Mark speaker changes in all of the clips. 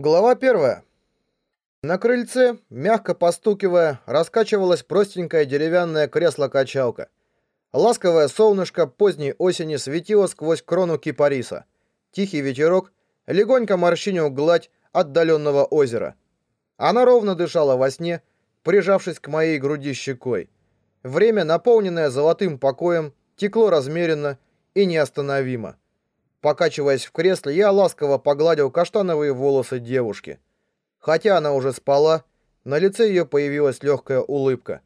Speaker 1: Глава первая. На крыльце, мягко постукивая, раскачивалось простенькое деревянное кресло-качалка. Ласковое солнышко поздней осени светило сквозь крону кипариса. Тихий ветерок легонько морщинил гладь отдаленного озера. Она ровно дышала во сне, прижавшись к моей груди щекой. Время, наполненное золотым покоем, текло размеренно и неостановимо. Покачиваясь в кресле, я ласково погладил каштановые волосы девушки. Хотя она уже спала, на лице ее появилась легкая улыбка.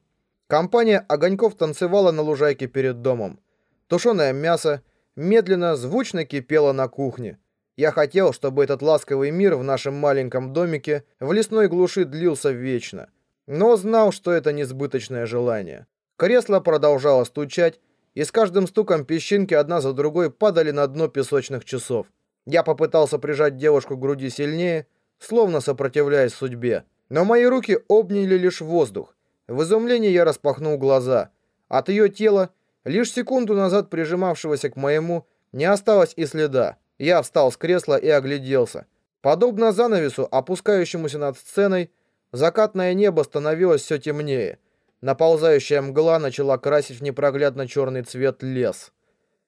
Speaker 1: Компания огоньков танцевала на лужайке перед домом. Тушеное мясо медленно, звучно кипело на кухне. Я хотел, чтобы этот ласковый мир в нашем маленьком домике в лесной глуши длился вечно. Но знал, что это несбыточное желание. Кресло продолжало стучать, и с каждым стуком песчинки одна за другой падали на дно песочных часов. Я попытался прижать девушку к груди сильнее, словно сопротивляясь судьбе. Но мои руки обняли лишь воздух. В изумлении я распахнул глаза. От ее тела, лишь секунду назад прижимавшегося к моему, не осталось и следа. Я встал с кресла и огляделся. Подобно занавесу, опускающемуся над сценой, закатное небо становилось все темнее. Наползающая мгла начала красить в непроглядно черный цвет лес.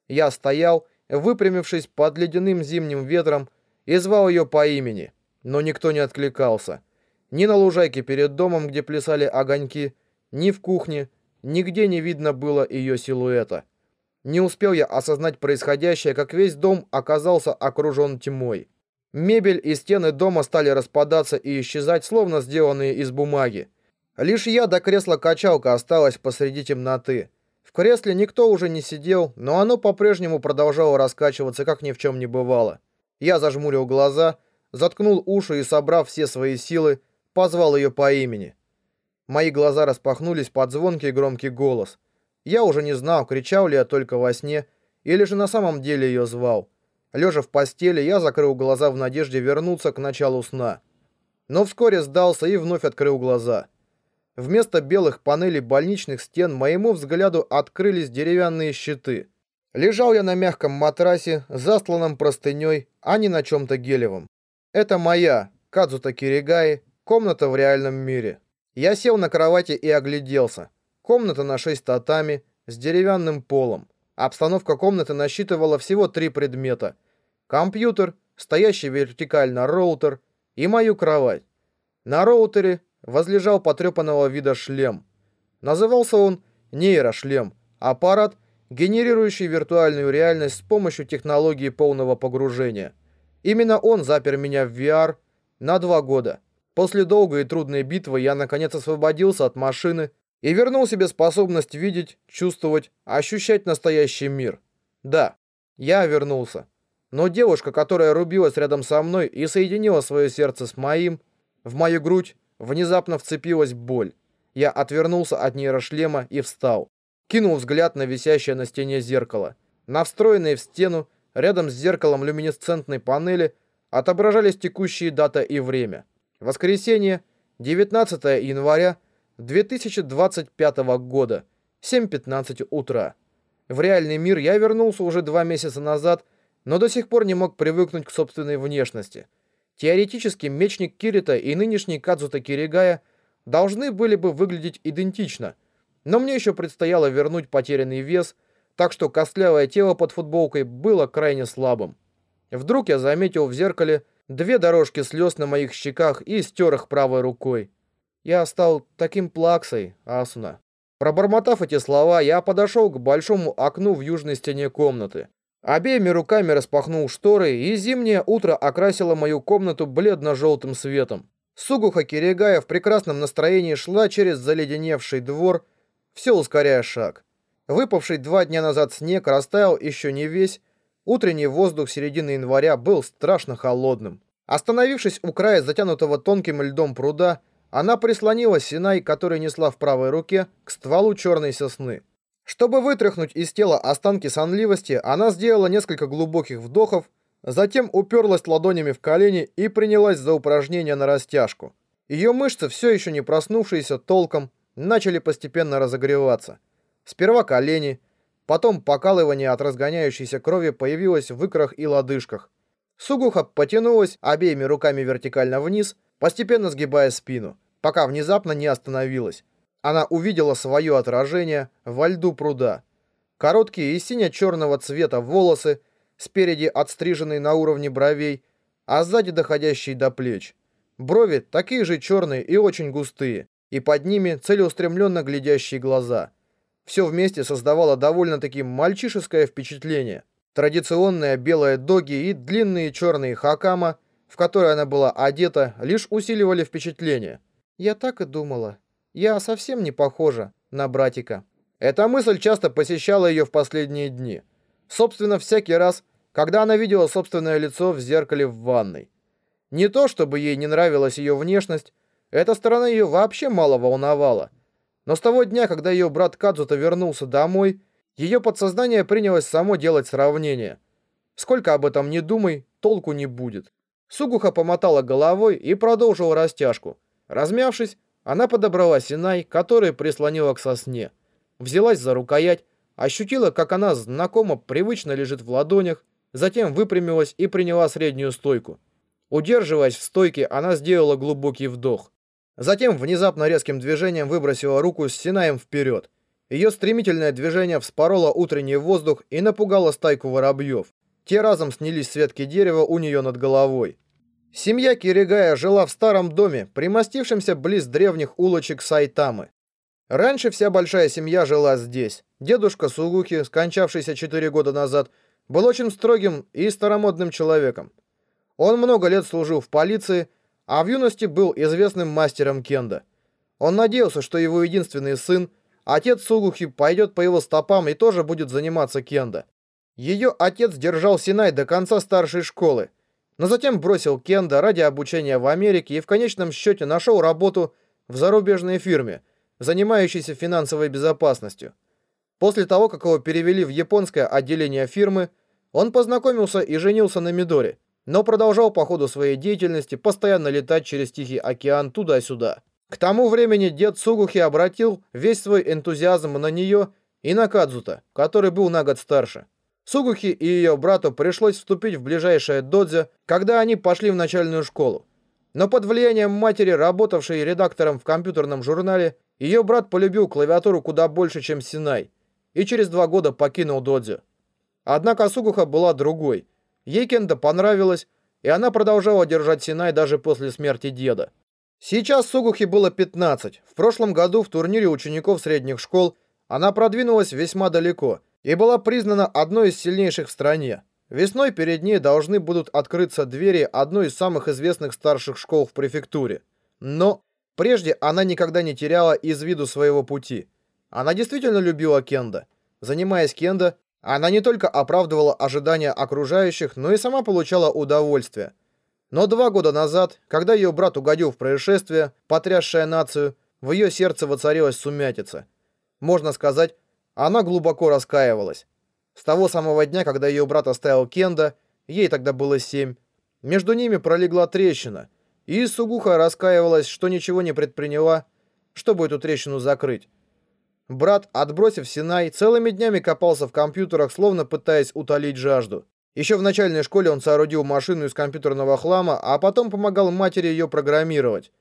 Speaker 1: Я стоял, выпрямившись под ледяным зимним ветром, и звал ее по имени, но никто не откликался. Ни на лужайке перед домом, где плясали огоньки, ни в кухне, нигде не видно было ее силуэта. Не успел я осознать происходящее, как весь дом оказался окружен тьмой. Мебель и стены дома стали распадаться и исчезать, словно сделанные из бумаги. Лишь я до кресла-качалка осталась посреди темноты. В кресле никто уже не сидел, но оно по-прежнему продолжало раскачиваться, как ни в чем не бывало. Я зажмурил глаза, заткнул уши и, собрав все свои силы, позвал ее по имени. Мои глаза распахнулись под звонкий громкий голос. Я уже не знал, кричал ли я только во сне, или же на самом деле ее звал. Лежа в постели, я закрыл глаза в надежде вернуться к началу сна. Но вскоре сдался и вновь открыл глаза. Вместо белых панелей больничных стен моему взгляду открылись деревянные щиты. Лежал я на мягком матрасе, застланном простыней, а не на чем-то гелевом. Это моя, Кадзута Киригаи, комната в реальном мире. Я сел на кровати и огляделся. Комната на шесть татами, с деревянным полом. Обстановка комнаты насчитывала всего три предмета. Компьютер, стоящий вертикально роутер и мою кровать. На роутере возлежал потрепанного вида шлем. Назывался он нейрошлем, аппарат, генерирующий виртуальную реальность с помощью технологии полного погружения. Именно он запер меня в VR на два года. После долгой и трудной битвы я наконец освободился от машины и вернул себе способность видеть, чувствовать, ощущать настоящий мир. Да, я вернулся. Но девушка, которая рубилась рядом со мной и соединила свое сердце с моим, в мою грудь Внезапно вцепилась боль. Я отвернулся от нейрошлема и встал. Кинул взгляд на висящее на стене зеркало. На встроенной в стену, рядом с зеркалом люминесцентной панели, отображались текущие дата и время. Воскресенье, 19 января 2025 года, 7.15 утра. В реальный мир я вернулся уже два месяца назад, но до сих пор не мог привыкнуть к собственной внешности – Теоретически мечник Кирита и нынешний Кадзута Киригая должны были бы выглядеть идентично, но мне еще предстояло вернуть потерянный вес, так что костлявое тело под футболкой было крайне слабым. Вдруг я заметил в зеркале две дорожки слез на моих щеках и стер их правой рукой. Я стал таким плаксой, Асуна. Пробормотав эти слова, я подошел к большому окну в южной стене комнаты. Обеими руками распахнул шторы, и зимнее утро окрасило мою комнату бледно-желтым светом. Сугуха Киригая в прекрасном настроении шла через заледеневший двор, все ускоряя шаг. Выпавший два дня назад снег растаял еще не весь, утренний воздух середины января был страшно холодным. Остановившись у края затянутого тонким льдом пруда, она прислонила Синай, который несла в правой руке, к стволу черной сосны. Чтобы вытряхнуть из тела останки сонливости, она сделала несколько глубоких вдохов, затем уперлась ладонями в колени и принялась за упражнение на растяжку. Ее мышцы, все еще не проснувшиеся толком, начали постепенно разогреваться. Сперва колени, потом покалывание от разгоняющейся крови появилось в икрах и лодыжках. Сугуха потянулась обеими руками вертикально вниз, постепенно сгибая спину, пока внезапно не остановилась. Она увидела свое отражение во льду пруда. Короткие и сине-черного цвета волосы, спереди отстриженные на уровне бровей, а сзади доходящие до плеч. Брови такие же черные и очень густые, и под ними целеустремленно глядящие глаза. Все вместе создавало довольно-таки мальчишеское впечатление. Традиционная белая доги и длинные черные хакама, в которые она была одета, лишь усиливали впечатление. «Я так и думала», я совсем не похожа на братика. Эта мысль часто посещала ее в последние дни. Собственно, всякий раз, когда она видела собственное лицо в зеркале в ванной. Не то, чтобы ей не нравилась ее внешность, эта сторона ее вообще мало волновала. Но с того дня, когда ее брат Кадзута вернулся домой, ее подсознание принялось само делать сравнение. Сколько об этом не думай, толку не будет. Сугуха помотала головой и продолжила растяжку. Размявшись, она подобрала Синай, который прислонила к сосне. Взялась за рукоять, ощутила, как она знакомо привычно лежит в ладонях, затем выпрямилась и приняла среднюю стойку. Удерживаясь в стойке, она сделала глубокий вдох. Затем внезапно резким движением выбросила руку с Синаем вперед. Ее стремительное движение вспороло утренний воздух и напугало стайку воробьев. Те разом снялись с ветки дерева у нее над головой. Семья Киригая жила в старом доме, примостившемся близ древних улочек Сайтамы. Раньше вся большая семья жила здесь. Дедушка Сугухи, скончавшийся 4 года назад, был очень строгим и старомодным человеком. Он много лет служил в полиции, а в юности был известным мастером кендо. Он надеялся, что его единственный сын, отец Сугухи, пойдет по его стопам и тоже будет заниматься кендо. Ее отец держал Синай до конца старшей школы, но затем бросил Кенда ради обучения в Америке и в конечном счете нашел работу в зарубежной фирме, занимающейся финансовой безопасностью. После того, как его перевели в японское отделение фирмы, он познакомился и женился на Мидоре, но продолжал по ходу своей деятельности постоянно летать через Тихий океан туда-сюда. К тому времени дед Сугухи обратил весь свой энтузиазм на нее и на Кадзута, который был на год старше. Сугухи и ее брату пришлось вступить в ближайшее додзе, когда они пошли в начальную школу. Но под влиянием матери, работавшей редактором в компьютерном журнале, ее брат полюбил клавиатуру куда больше, чем Синай, и через два года покинул додзе. Однако Сугуха была другой. Ей Кенда понравилось, и она продолжала держать Синай даже после смерти деда. Сейчас Сугухи было 15. В прошлом году в турнире учеников средних школ она продвинулась весьма далеко – и была признана одной из сильнейших в стране. Весной перед ней должны будут открыться двери одной из самых известных старших школ в префектуре. Но прежде она никогда не теряла из виду своего пути. Она действительно любила кендо. Занимаясь кендо, она не только оправдывала ожидания окружающих, но и сама получала удовольствие. Но два года назад, когда ее брат угодил в происшествие, потрясшее нацию, в ее сердце воцарилась сумятица. Можно сказать, она глубоко раскаивалась. С того самого дня, когда ее брат оставил Кенда, ей тогда было семь, между ними пролегла трещина, и Сугуха раскаивалась, что ничего не предприняла, чтобы эту трещину закрыть. Брат, отбросив Синай, целыми днями копался в компьютерах, словно пытаясь утолить жажду. Еще в начальной школе он соорудил машину из компьютерного хлама, а потом помогал матери ее программировать.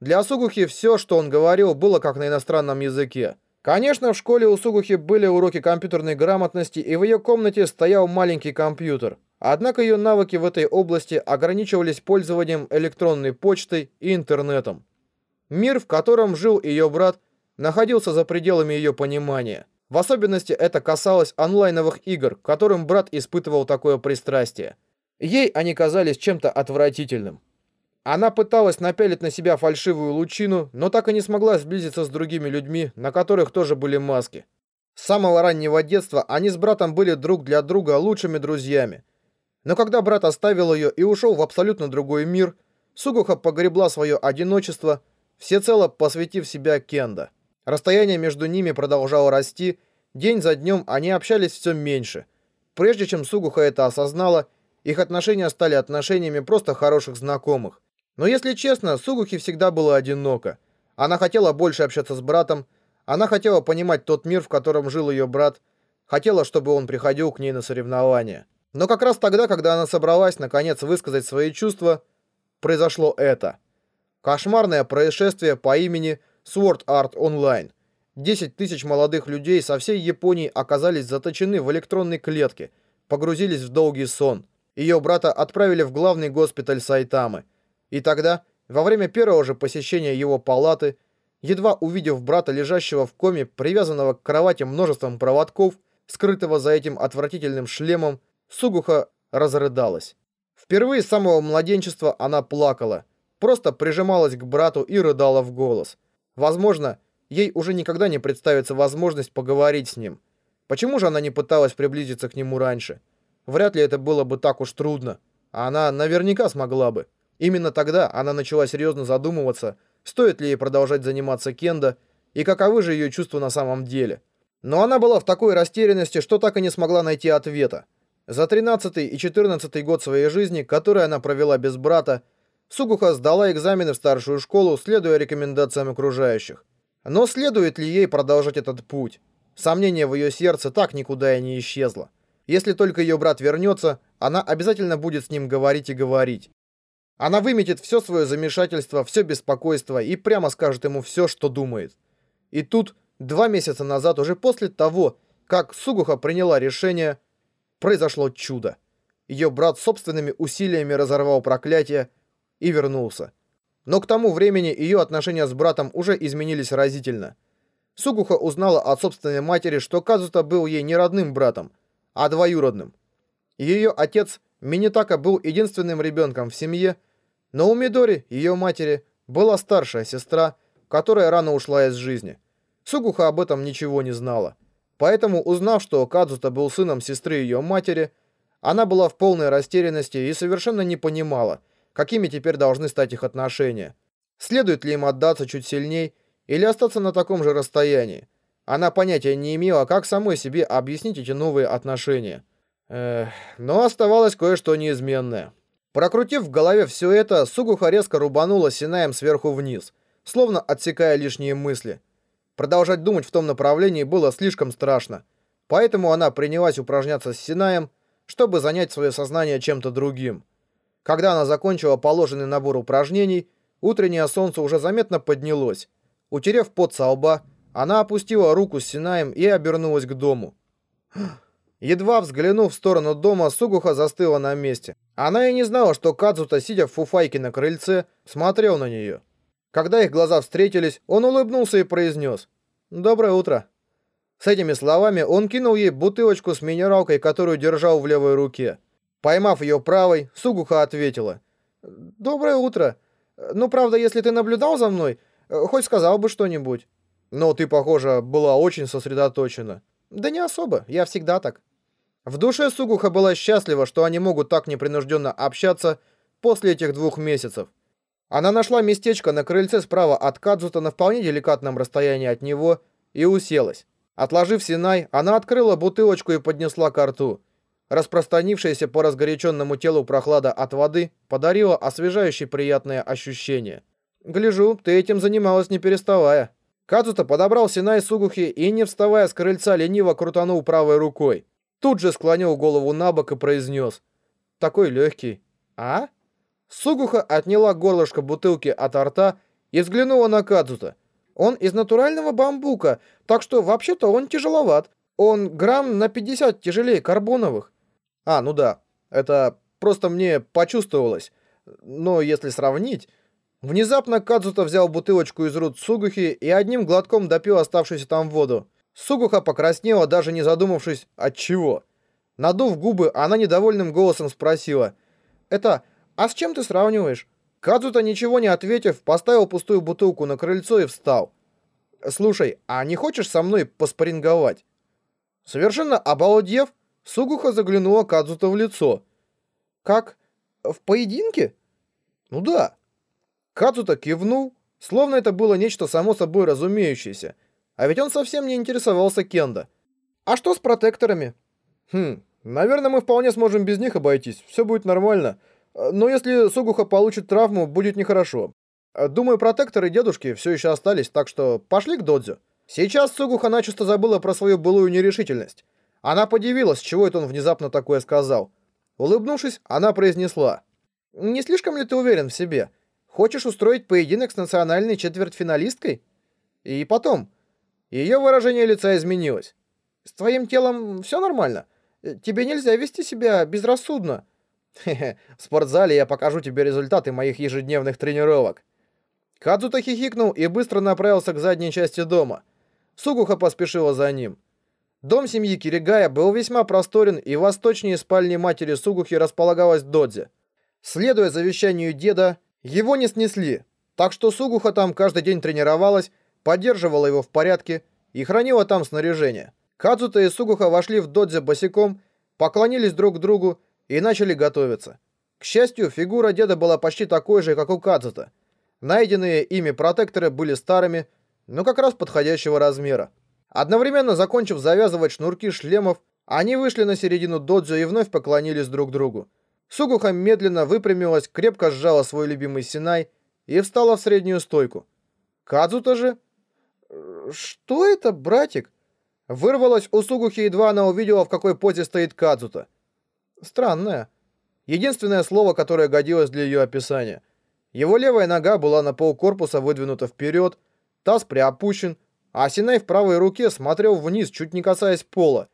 Speaker 1: Для Сугухи все, что он говорил, было как на иностранном языке. Конечно, в школе у Сугухи были уроки компьютерной грамотности, и в ее комнате стоял маленький компьютер. Однако ее навыки в этой области ограничивались пользованием электронной почтой и интернетом. Мир, в котором жил ее брат, находился за пределами ее понимания. В особенности это касалось онлайновых игр, к которым брат испытывал такое пристрастие. Ей они казались чем-то отвратительным. Она пыталась напялить на себя фальшивую лучину, но так и не смогла сблизиться с другими людьми, на которых тоже были маски. С самого раннего детства они с братом были друг для друга лучшими друзьями. Но когда брат оставил ее и ушел в абсолютно другой мир, Сугуха погребла свое одиночество, всецело посвятив себя Кенда. Расстояние между ними продолжало расти, день за днем они общались все меньше. Прежде чем Сугуха это осознала, их отношения стали отношениями просто хороших знакомых. Но если честно, Сугухи всегда была одинока. Она хотела больше общаться с братом, она хотела понимать тот мир, в котором жил ее брат, хотела, чтобы он приходил к ней на соревнования. Но как раз тогда, когда она собралась наконец высказать свои чувства, произошло это. Кошмарное происшествие по имени Sword Art Online. 10 тысяч молодых людей со всей Японии оказались заточены в электронной клетке, погрузились в долгий сон. Ее брата отправили в главный госпиталь Сайтамы. И тогда, во время первого же посещения его палаты, едва увидев брата, лежащего в коме, привязанного к кровати множеством проводков, скрытого за этим отвратительным шлемом, Сугуха разрыдалась. Впервые с самого младенчества она плакала, просто прижималась к брату и рыдала в голос. Возможно, ей уже никогда не представится возможность поговорить с ним. Почему же она не пыталась приблизиться к нему раньше? Вряд ли это было бы так уж трудно. А она наверняка смогла бы. Именно тогда она начала серьезно задумываться, стоит ли ей продолжать заниматься кендо и каковы же ее чувства на самом деле. Но она была в такой растерянности, что так и не смогла найти ответа. За 13 и 14 год своей жизни, который она провела без брата, Сугуха сдала экзамены в старшую школу, следуя рекомендациям окружающих. Но следует ли ей продолжать этот путь? Сомнение в ее сердце так никуда и не исчезло. Если только ее брат вернется, она обязательно будет с ним говорить и говорить. Она выметит все свое замешательство, все беспокойство и прямо скажет ему все, что думает. И тут, два месяца назад, уже после того, как Сугуха приняла решение, произошло чудо. Ее брат собственными усилиями разорвал проклятие и вернулся. Но к тому времени ее отношения с братом уже изменились разительно. Сугуха узнала от собственной матери, что Казута был ей не родным братом, а двоюродным. Ее отец Минитака был единственным ребенком в семье, но у Мидори, ее матери, была старшая сестра, которая рано ушла из жизни. Сугуха об этом ничего не знала. Поэтому, узнав, что Кадзута был сыном сестры ее матери, она была в полной растерянности и совершенно не понимала, какими теперь должны стать их отношения. Следует ли им отдаться чуть сильней или остаться на таком же расстоянии? Она понятия не имела, как самой себе объяснить эти новые отношения. Эх, но оставалось кое-что неизменное. Прокрутив в голове все это, Сугуха резко рубанула Синаем сверху вниз, словно отсекая лишние мысли. Продолжать думать в том направлении было слишком страшно. Поэтому она принялась упражняться с Синаем, чтобы занять свое сознание чем-то другим. Когда она закончила положенный набор упражнений, утреннее солнце уже заметно поднялось. Утерев пот со лба, она опустила руку с Синаем и обернулась к дому. Едва взглянув в сторону дома, Сугуха застыла на месте. Она и не знала, что Кадзута, сидя в фуфайке на крыльце, смотрел на нее. Когда их глаза встретились, он улыбнулся и произнес «Доброе утро». С этими словами он кинул ей бутылочку с минералкой, которую держал в левой руке. Поймав ее правой, Сугуха ответила «Доброе утро. Ну, правда, если ты наблюдал за мной, хоть сказал бы что-нибудь». «Но ты, похоже, была очень сосредоточена». «Да не особо, я всегда так». В душе Сугуха была счастлива, что они могут так непринужденно общаться после этих двух месяцев. Она нашла местечко на крыльце справа от Кадзута на вполне деликатном расстоянии от него и уселась. Отложив Синай, она открыла бутылочку и поднесла к рту. Распространившаяся по разгоряченному телу прохлада от воды подарила освежающее приятное ощущение. «Гляжу, ты этим занималась не переставая». Кадзута подобрал Синай Сугухи и, не вставая с крыльца, лениво крутанул правой рукой. Тут же склонил голову на бок и произнес. «Такой легкий». «А?» Сугуха отняла горлышко бутылки от рта и взглянула на Кадзута. Он из натурального бамбука, так что вообще-то он тяжеловат. Он грамм на 50 тяжелее карбоновых. А, ну да, это просто мне почувствовалось. Но если сравнить... Внезапно Кадзута взял бутылочку из рук Сугухи и одним глотком допил оставшуюся там воду. Сугуха покраснела, даже не задумавшись, от чего. Надув губы, она недовольным голосом спросила. «Это «А с чем ты сравниваешь?» Кадзута, ничего не ответив, поставил пустую бутылку на крыльцо и встал. «Слушай, а не хочешь со мной поспоринговать?» Совершенно обалдев, Сугуха заглянула Кадзута в лицо. «Как? В поединке?» «Ну да». Кадзута кивнул, словно это было нечто само собой разумеющееся. А ведь он совсем не интересовался Кенда. «А что с протекторами?» «Хм, наверное, мы вполне сможем без них обойтись. Все будет нормально». Но если Сугуха получит травму, будет нехорошо. Думаю, протекторы дедушки все еще остались, так что пошли к Додзю. Сейчас Сугуха начисто забыла про свою былую нерешительность. Она подивилась, чего это он внезапно такое сказал. Улыбнувшись, она произнесла. «Не слишком ли ты уверен в себе? Хочешь устроить поединок с национальной четвертьфиналисткой?» И потом, ее выражение лица изменилось. «С твоим телом все нормально? Тебе нельзя вести себя безрассудно». «Хе-хе, в спортзале я покажу тебе результаты моих ежедневных тренировок». Кадзута хихикнул и быстро направился к задней части дома. Сугуха поспешила за ним. Дом семьи Киригая был весьма просторен, и восточнее спальни матери Сугухи располагалась Додзи. Следуя завещанию деда, его не снесли, так что Сугуха там каждый день тренировалась, поддерживала его в порядке и хранила там снаряжение. Кадзута и Сугуха вошли в Додзи босиком, поклонились друг другу и начали готовиться. К счастью, фигура деда была почти такой же, как у Кадзута. Найденные ими протекторы были старыми, но как раз подходящего размера. Одновременно закончив завязывать шнурки шлемов, они вышли на середину додзё и вновь поклонились друг другу. Сугуха медленно выпрямилась, крепко сжала свой любимый синай и встала в среднюю стойку. Кадзута же... «Что это, братик?» Вырвалась у Сугухи, едва она увидела, в какой позе стоит Кадзута. Странное. Единственное слово, которое годилось для ее описания. Его левая нога была на полкорпуса выдвинута вперед, таз приопущен, а Синай в правой руке смотрел вниз, чуть не касаясь пола.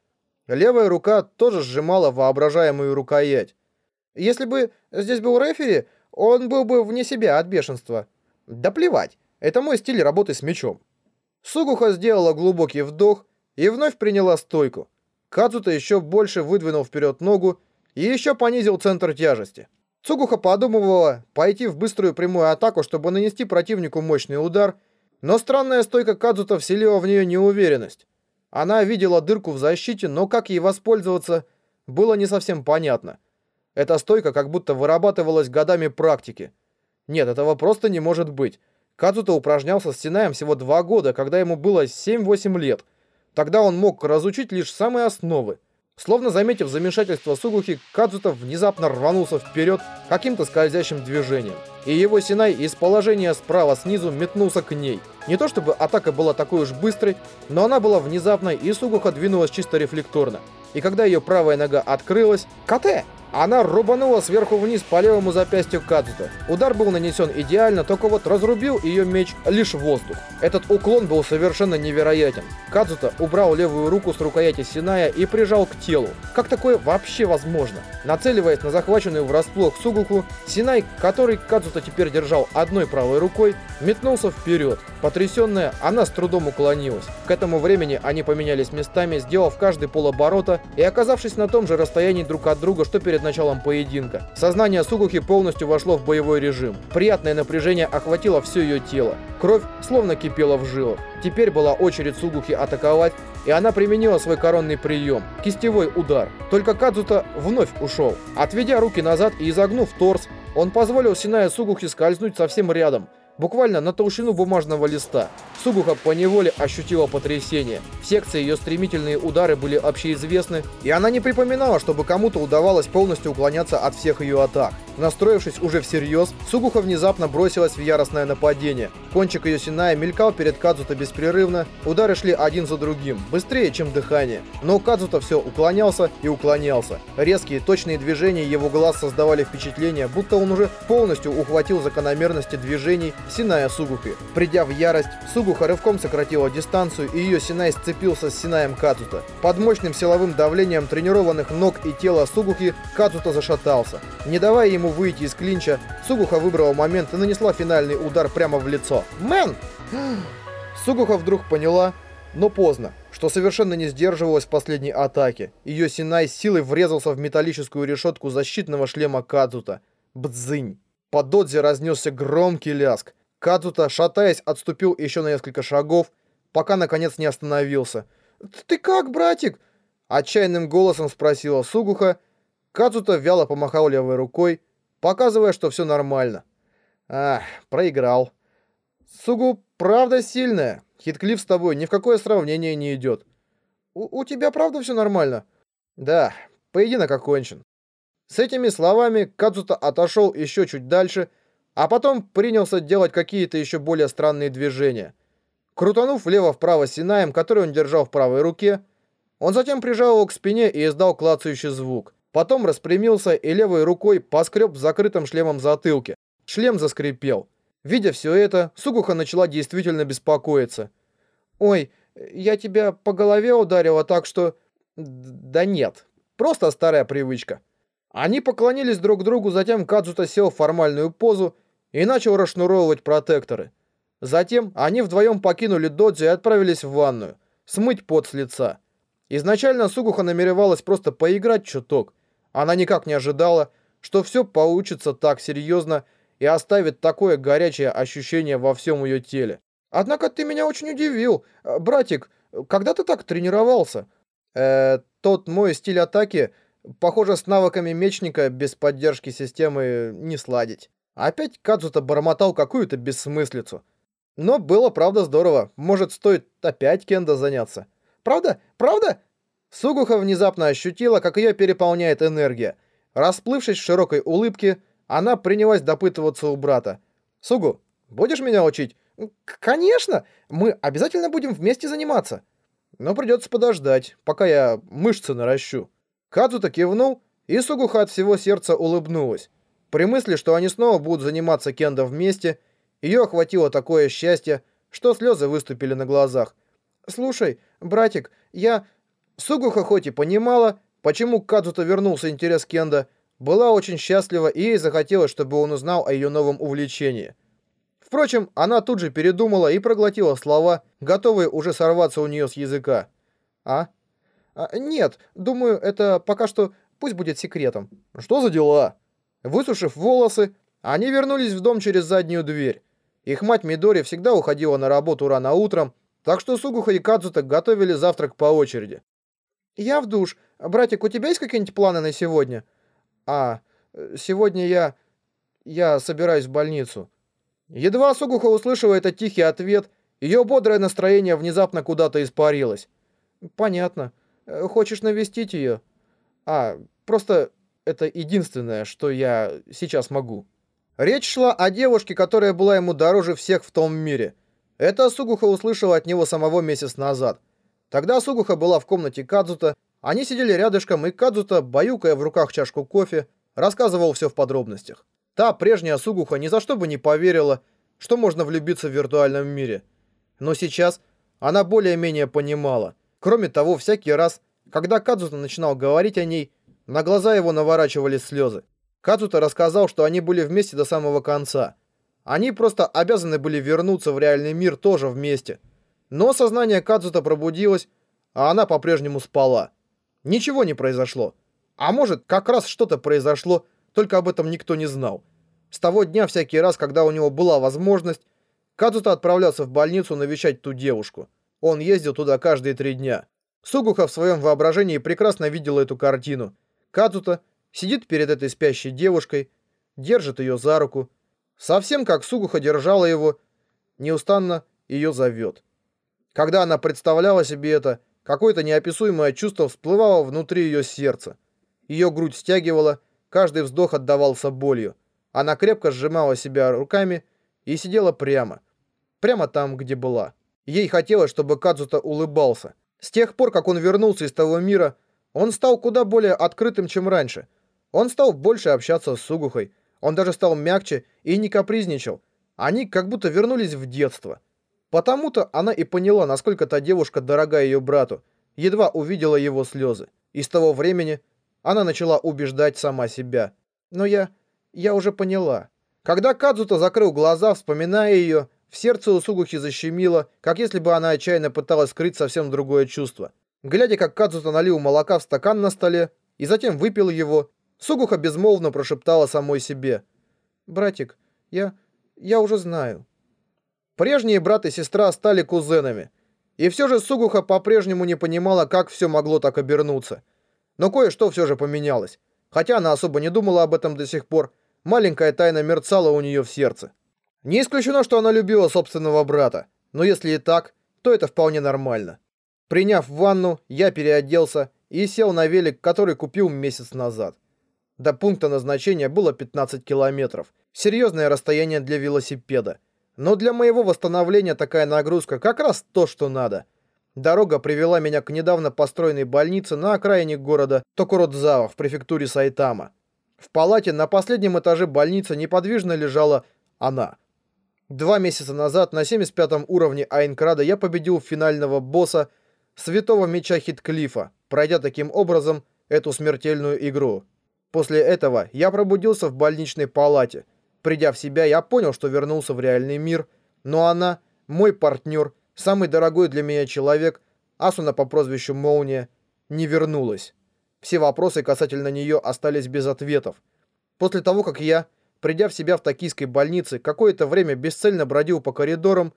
Speaker 1: Левая рука тоже сжимала воображаемую рукоять. Если бы здесь был рефери, он был бы вне себя от бешенства. Да плевать, это мой стиль работы с мячом. Сугуха сделала глубокий вдох и вновь приняла стойку. Кадзута еще больше выдвинул вперед ногу и еще понизил центр тяжести. Цугуха подумывала пойти в быструю прямую атаку, чтобы нанести противнику мощный удар – но странная стойка Кадзута вселила в нее неуверенность. Она видела дырку в защите, но как ей воспользоваться, было не совсем понятно. Эта стойка как будто вырабатывалась годами практики. Нет, этого просто не может быть. Кадзута упражнялся с Синаем всего два года, когда ему было 7-8 лет. Тогда он мог разучить лишь самые основы. Словно заметив замешательство Сугухи, Кадзута внезапно рванулся вперед каким-то скользящим движением. И его Синай из положения справа снизу метнулся к ней. Не то чтобы атака была такой уж быстрой, но она была внезапной и Сугуха двинулась чисто рефлекторно. И когда ее правая нога открылась... КТ! Она рубанула сверху вниз по левому запястью Кадзута. Удар был нанесен идеально, только вот разрубил ее меч лишь воздух. Этот уклон был совершенно невероятен. Кадзута убрал левую руку с рукояти Синая и прижал к телу. Как такое вообще возможно? Нацеливаясь на захваченную врасплох Сугуху, Синай, который Кадзута теперь держал одной правой рукой, метнулся вперед. Потрясенная, она с трудом уклонилась. К этому времени они поменялись местами, сделав каждый полоборота и оказавшись на том же расстоянии друг от друга, что перед началом поединка. Сознание Сугухи полностью вошло в боевой режим. Приятное напряжение охватило все ее тело. Кровь словно кипела в жилах. Теперь была очередь Сугухи атаковать, и она применила свой коронный прием – кистевой удар. Только Кадзута вновь ушел. Отведя руки назад и изогнув торс, он позволил Синая Сугухи скользнуть совсем рядом – буквально на толщину бумажного листа. Сугуха поневоле ощутила потрясение. В секции ее стремительные удары были общеизвестны, и она не припоминала, чтобы кому-то удавалось полностью уклоняться от всех ее атак. Настроившись уже всерьез, Сугуха внезапно бросилась в яростное нападение. Кончик ее Синая мелькал перед Кадзута беспрерывно, удары шли один за другим, быстрее, чем дыхание. Но Кадзута все уклонялся и уклонялся. Резкие, точные движения его глаз создавали впечатление, будто он уже полностью ухватил закономерности движений Синая Сугухи. Придя в ярость, Сугуха рывком сократила дистанцию, и ее Синай сцепился с Синаем Кадзута. Под мощным силовым давлением тренированных ног и тела Сугухи Кадзута зашатался. Не давая ему выйти из клинча, Сугуха выбрала момент и нанесла финальный удар прямо в лицо. «Мэн!» Сугуха вдруг поняла, но поздно, что совершенно не сдерживалась в последней атаке. Ее Синай силой врезался в металлическую решетку защитного шлема Кадзута. Бдзынь! По додзе разнесся громкий ляск. Кадзута, шатаясь, отступил еще на несколько шагов, пока наконец не остановился. «Ты как, братик?» Отчаянным голосом спросила Сугуха. Кадзута вяло помахал левой рукой, показывая, что все нормально. «Ах, проиграл». «Сугу, правда сильная. Хитклифф с тобой ни в какое сравнение не идет». У, «У тебя правда все нормально?» «Да, поединок окончен». С этими словами Кадзута отошел еще чуть дальше, а потом принялся делать какие-то еще более странные движения. Крутанув влево-вправо Синаем, который он держал в правой руке, он затем прижал его к спине и издал клацающий звук. Потом распрямился и левой рукой поскреб закрытым шлемом затылке. Шлем заскрипел. Видя все это, Сугуха начала действительно беспокоиться. «Ой, я тебя по голове ударила так, что...» «Да нет, просто старая привычка». Они поклонились друг другу, затем Кадзута сел в формальную позу и начал расшнуровывать протекторы. Затем они вдвоем покинули додзи и отправились в ванную, смыть пот с лица. Изначально Сугуха намеревалась просто поиграть чуток. Она никак не ожидала, что все получится так серьезно и оставит такое горячее ощущение во всем ее теле. Однако ты меня очень удивил. Братик, когда ты так тренировался? Э, тот мой стиль атаки, похоже, с навыками мечника без поддержки системы не сладить. Опять Кадзута бормотал какую-то бессмыслицу. Но было, правда, здорово. Может, стоит опять кендо заняться. Правда? Правда? Сугуха внезапно ощутила, как ее переполняет энергия. Расплывшись в широкой улыбке, она принялась допытываться у брата. «Сугу, будешь меня учить?» «Конечно! Мы обязательно будем вместе заниматься!» «Но придется подождать, пока я мышцы наращу». Кадзута кивнул, и Сугуха от всего сердца улыбнулась. При мысли, что они снова будут заниматься кендо вместе, ее охватило такое счастье, что слезы выступили на глазах. «Слушай, братик, я...» Сугуха хоть и понимала, почему к Кадзута вернулся интерес Кенда, была очень счастлива и ей захотелось, чтобы он узнал о ее новом увлечении. Впрочем, она тут же передумала и проглотила слова, готовые уже сорваться у нее с языка. «А? а нет, думаю, это пока что пусть будет секретом». «Что за дела?» Высушив волосы, они вернулись в дом через заднюю дверь. Их мать Мидори всегда уходила на работу рано утром, так что Сугуха и Кадзута готовили завтрак по очереди. «Я в душ. Братик, у тебя есть какие-нибудь планы на сегодня?» А, сегодня я... я собираюсь в больницу. Едва Сугуха услышала этот тихий ответ, ее бодрое настроение внезапно куда-то испарилось. Понятно. Хочешь навестить ее? А, просто это единственное, что я сейчас могу. Речь шла о девушке, которая была ему дороже всех в том мире. Это Сугуха услышала от него самого месяц назад. Тогда Сугуха была в комнате Кадзута, они сидели рядышком, и Кадзута, баюкая в руках чашку кофе, рассказывал все в подробностях. Та прежняя Сугуха ни за что бы не поверила, что можно влюбиться в виртуальном мире. Но сейчас она более-менее понимала. Кроме того, всякий раз, когда Кадзута начинал говорить о ней, на глаза его наворачивались слезы. Кадзута рассказал, что они были вместе до самого конца. Они просто обязаны были вернуться в реальный мир тоже вместе. Но сознание Кадзута пробудилось, а она по-прежнему спала. Ничего не произошло. А может, как раз что-то произошло, только об этом никто не знал. С того дня всякий раз, когда у него была возможность, Кадзута отправлялся в больницу навещать ту девушку. Он ездил туда каждые три дня. Сугуха в своем воображении прекрасно видела эту картину. Кадзута сидит перед этой спящей девушкой, держит ее за руку. Совсем как Сугуха держала его, неустанно ее зовет. Когда она представляла себе это, Какое-то неописуемое чувство всплывало внутри ее сердца. Ее грудь стягивала, каждый вздох отдавался болью. Она крепко сжимала себя руками и сидела прямо. Прямо там, где была. Ей хотелось, чтобы Кадзута улыбался. С тех пор, как он вернулся из того мира, он стал куда более открытым, чем раньше. Он стал больше общаться с Сугухой. Он даже стал мягче и не капризничал. Они как будто вернулись в детство. Потому-то она и поняла, насколько та девушка дорога ее брату, едва увидела его слезы. И с того времени она начала убеждать сама себя. Но я... я уже поняла. Когда Кадзута закрыл глаза, вспоминая ее, в сердце у Сугухи защемило, как если бы она отчаянно пыталась скрыть совсем другое чувство. Глядя, как Кадзута налил молока в стакан на столе и затем выпил его, Сугуха безмолвно прошептала самой себе. «Братик, я... я уже знаю». Прежние брат и сестра стали кузенами. И все же Сугуха по-прежнему не понимала, как все могло так обернуться. Но кое-что все же поменялось. Хотя она особо не думала об этом до сих пор, маленькая тайна мерцала у нее в сердце. Не исключено, что она любила собственного брата, но если и так, то это вполне нормально. Приняв ванну, я переоделся и сел на велик, который купил месяц назад. До пункта назначения было 15 километров. Серьезное расстояние для велосипеда. Но для моего восстановления такая нагрузка как раз то, что надо. Дорога привела меня к недавно построенной больнице на окраине города Токуродзава в префектуре Сайтама. В палате на последнем этаже больницы неподвижно лежала она. Два месяца назад на 75 уровне Айнкрада я победил финального босса Святого Меча Хитклифа, пройдя таким образом эту смертельную игру. После этого я пробудился в больничной палате. Придя в себя, я понял, что вернулся в реальный мир, но она, мой партнер, самый дорогой для меня человек, Асуна по прозвищу Молния, не вернулась. Все вопросы касательно нее остались без ответов. После того, как я, придя в себя в токийской больнице, какое-то время бесцельно бродил по коридорам,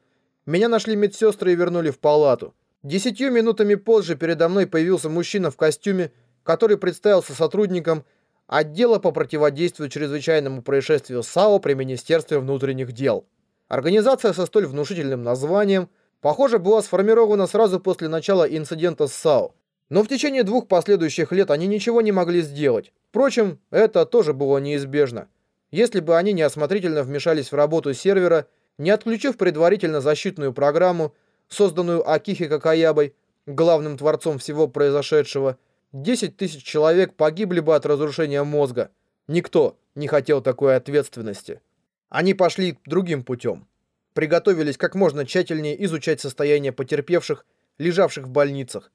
Speaker 1: меня нашли медсестры и вернули в палату. Десятью минутами позже передо мной появился мужчина в костюме, который представился сотрудником отдела по противодействию чрезвычайному происшествию САО при Министерстве внутренних дел. Организация со столь внушительным названием, похоже, была сформирована сразу после начала инцидента с САО. Но в течение двух последующих лет они ничего не могли сделать. Впрочем, это тоже было неизбежно. Если бы они неосмотрительно вмешались в работу сервера, не отключив предварительно защитную программу, созданную Акихи Какаябой, главным творцом всего произошедшего, 10 тысяч человек погибли бы от разрушения мозга. Никто не хотел такой ответственности. Они пошли другим путем. Приготовились как можно тщательнее изучать состояние потерпевших, лежавших в больницах.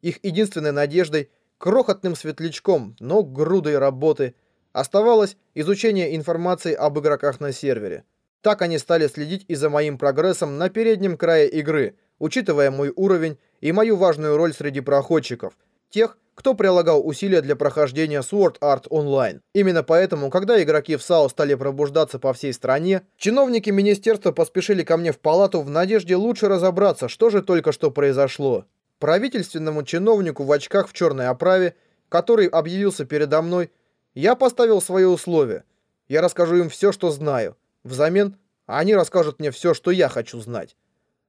Speaker 1: Их единственной надеждой, крохотным светлячком, но грудой работы, оставалось изучение информации об игроках на сервере. Так они стали следить и за моим прогрессом на переднем крае игры, учитывая мой уровень и мою важную роль среди проходчиков, тех, кто прилагал усилия для прохождения Sword Art Online. Именно поэтому, когда игроки в САО стали пробуждаться по всей стране, чиновники министерства поспешили ко мне в палату в надежде лучше разобраться, что же только что произошло. Правительственному чиновнику в очках в черной оправе, который объявился передо мной, я поставил свои условия. Я расскажу им все, что знаю. Взамен они расскажут мне все, что я хочу знать.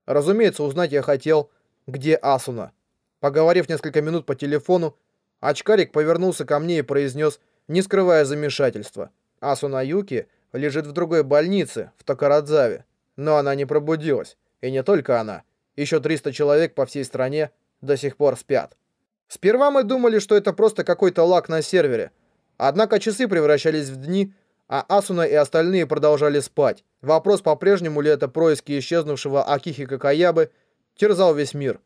Speaker 1: Разумеется, узнать я хотел, где Асуна. Поговорив несколько минут по телефону, очкарик повернулся ко мне и произнес, не скрывая замешательства. Асуна Юки лежит в другой больнице, в Токарадзаве. Но она не пробудилась. И не только она. Еще 300 человек по всей стране до сих пор спят. Сперва мы думали, что это просто какой-то лак на сервере. Однако часы превращались в дни, а Асуна и остальные продолжали спать. Вопрос, по-прежнему ли это происки исчезнувшего Акихи Какаябы, терзал весь мир.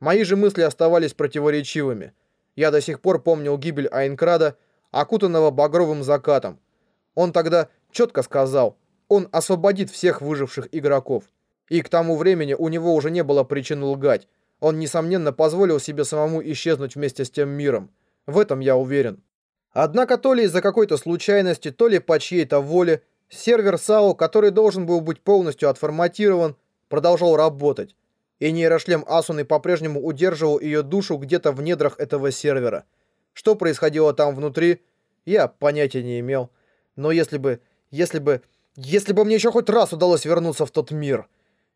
Speaker 1: Мои же мысли оставались противоречивыми. Я до сих пор помнил гибель Айнкрада, окутанного багровым закатом. Он тогда четко сказал, он освободит всех выживших игроков. И к тому времени у него уже не было причин лгать. Он, несомненно, позволил себе самому исчезнуть вместе с тем миром. В этом я уверен. Однако то ли из-за какой-то случайности, то ли по чьей-то воле, сервер САО, который должен был быть полностью отформатирован, продолжал работать. И нейрошлем Асуны по-прежнему удерживал ее душу где-то в недрах этого сервера. Что происходило там внутри, я понятия не имел. Но если бы, если бы, если бы мне еще хоть раз удалось вернуться в тот мир.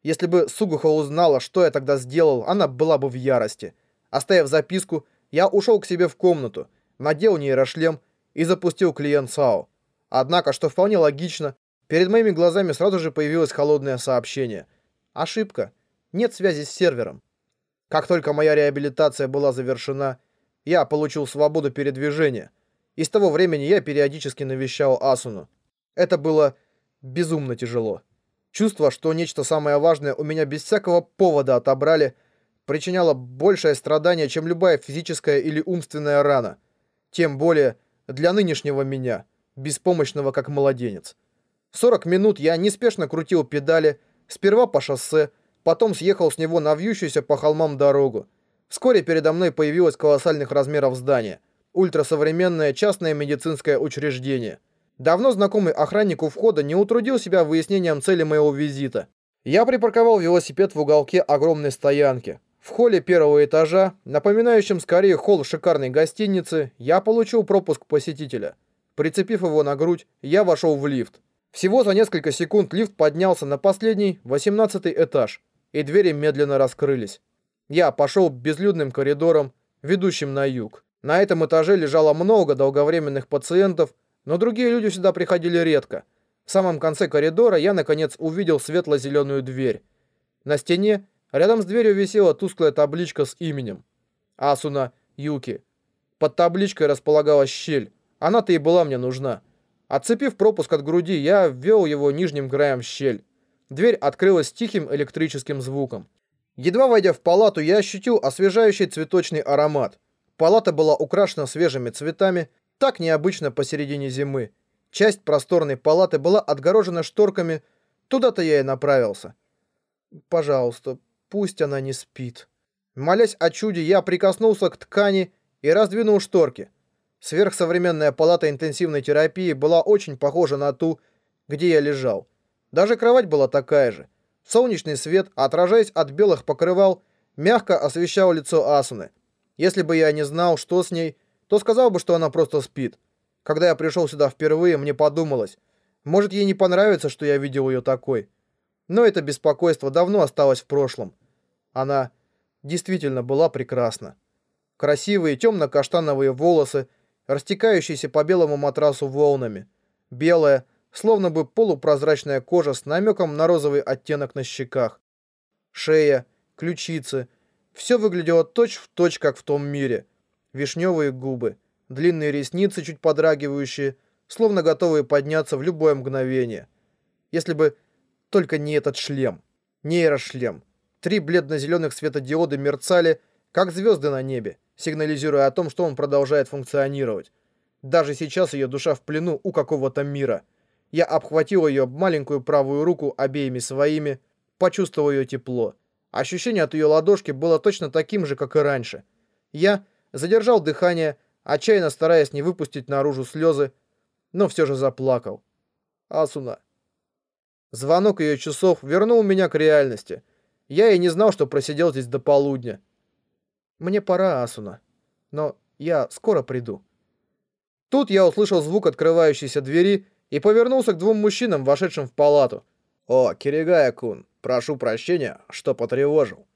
Speaker 1: Если бы Сугуха узнала, что я тогда сделал, она была бы в ярости. Оставив записку, я ушел к себе в комнату надел нейрошлем и запустил клиент САО. Однако, что вполне логично, перед моими глазами сразу же появилось холодное сообщение. Ошибка. Нет связи с сервером. Как только моя реабилитация была завершена, я получил свободу передвижения. И с того времени я периодически навещал Асуну. Это было безумно тяжело. Чувство, что нечто самое важное у меня без всякого повода отобрали, причиняло большее страдание, чем любая физическая или умственная рана – тем более для нынешнего меня, беспомощного как младенец. 40 минут я неспешно крутил педали, сперва по шоссе, потом съехал с него на вьющуюся по холмам дорогу. Вскоре передо мной появилось колоссальных размеров здание. Ультрасовременное частное медицинское учреждение. Давно знакомый охранник у входа не утрудил себя выяснением цели моего визита. Я припарковал велосипед в уголке огромной стоянки. В холле первого этажа, напоминающем скорее холл шикарной гостиницы, я получил пропуск посетителя. Прицепив его на грудь, я вошел в лифт. Всего за несколько секунд лифт поднялся на последний, 18 этаж, и двери медленно раскрылись. Я пошел безлюдным коридором, ведущим на юг. На этом этаже лежало много долговременных пациентов, но другие люди сюда приходили редко. В самом конце коридора я, наконец, увидел светло-зеленую дверь. На стене Рядом с дверью висела тусклая табличка с именем. Асуна Юки. Под табличкой располагалась щель. Она-то и была мне нужна. Отцепив пропуск от груди, я ввел его нижним краем щель. Дверь открылась тихим электрическим звуком. Едва войдя в палату, я ощутил освежающий цветочный аромат. Палата была украшена свежими цветами, так необычно посередине зимы. Часть просторной палаты была отгорожена шторками, туда-то я и направился. Пожалуйста, пусть она не спит. Молясь о чуде, я прикоснулся к ткани и раздвинул шторки. Сверхсовременная палата интенсивной терапии была очень похожа на ту, где я лежал. Даже кровать была такая же. Солнечный свет, отражаясь от белых покрывал, мягко освещал лицо Асуны. Если бы я не знал, что с ней, то сказал бы, что она просто спит. Когда я пришел сюда впервые, мне подумалось, может ей не понравится, что я видел ее такой. Но это беспокойство давно осталось в прошлом. Она действительно была прекрасна. Красивые темно-каштановые волосы, растекающиеся по белому матрасу волнами. Белая, словно бы полупрозрачная кожа с намеком на розовый оттенок на щеках. Шея, ключицы. Все выглядело точь-в-точь, точь, как в том мире. Вишневые губы, длинные ресницы, чуть подрагивающие, словно готовые подняться в любое мгновение. Если бы только не этот шлем. Нейрошлем. Три бледно-зеленых светодиоды мерцали, как звезды на небе сигнализируя о том, что он продолжает функционировать. Даже сейчас ее душа в плену у какого-то мира. Я обхватил ее маленькую правую руку обеими своими, почувствовал ее тепло. Ощущение от ее ладошки было точно таким же, как и раньше. Я задержал дыхание, отчаянно стараясь не выпустить наружу слезы, но все же заплакал. Асуна. Звонок ее часов вернул меня к реальности. Я и не знал, что просидел здесь до полудня. Мне пора, Асуна. Но я скоро приду. Тут я услышал звук открывающейся двери и повернулся к двум мужчинам, вошедшим в палату. «О, Киригая-кун, прошу прощения, что потревожил».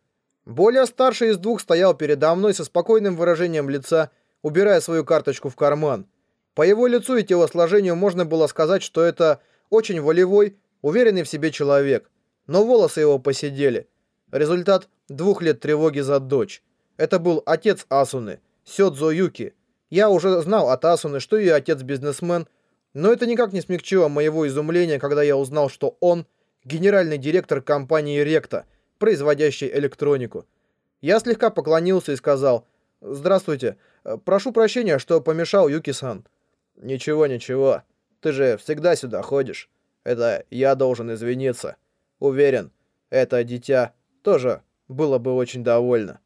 Speaker 1: Более старший из двух стоял передо мной со спокойным выражением лица, убирая свою карточку в карман. По его лицу и телосложению можно было сказать, что это очень волевой, уверенный в себе человек. Но волосы его посидели. Результат двух лет тревоги за дочь. Это был отец Асуны, Сёдзо Юки. Я уже знал от Асуны, что ее отец бизнесмен, но это никак не смягчило моего изумления, когда я узнал, что он генеральный директор компании Ректа, производящей электронику. Я слегка поклонился и сказал «Здравствуйте, прошу прощения, что помешал Юки-сан». «Ничего, ничего, ты же всегда сюда ходишь. Это я должен извиниться. Уверен, это дитя тоже было бы очень довольно».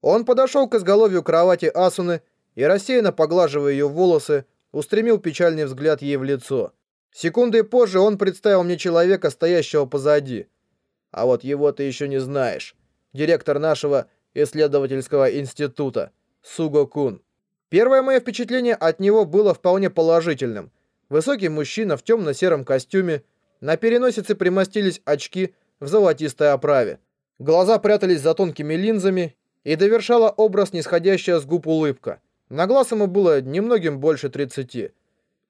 Speaker 1: Он подошел к изголовью кровати Асуны и, рассеянно поглаживая ее волосы, устремил печальный взгляд ей в лицо. Секунды позже он представил мне человека, стоящего позади. А вот его ты еще не знаешь. Директор нашего исследовательского института, Суго Кун. Первое мое впечатление от него было вполне положительным. Высокий мужчина в темно-сером костюме, на переносице примостились очки в золотистой оправе. Глаза прятались за тонкими линзами, и довершала образ нисходящая с губ улыбка. На глаз ему было немногим больше 30.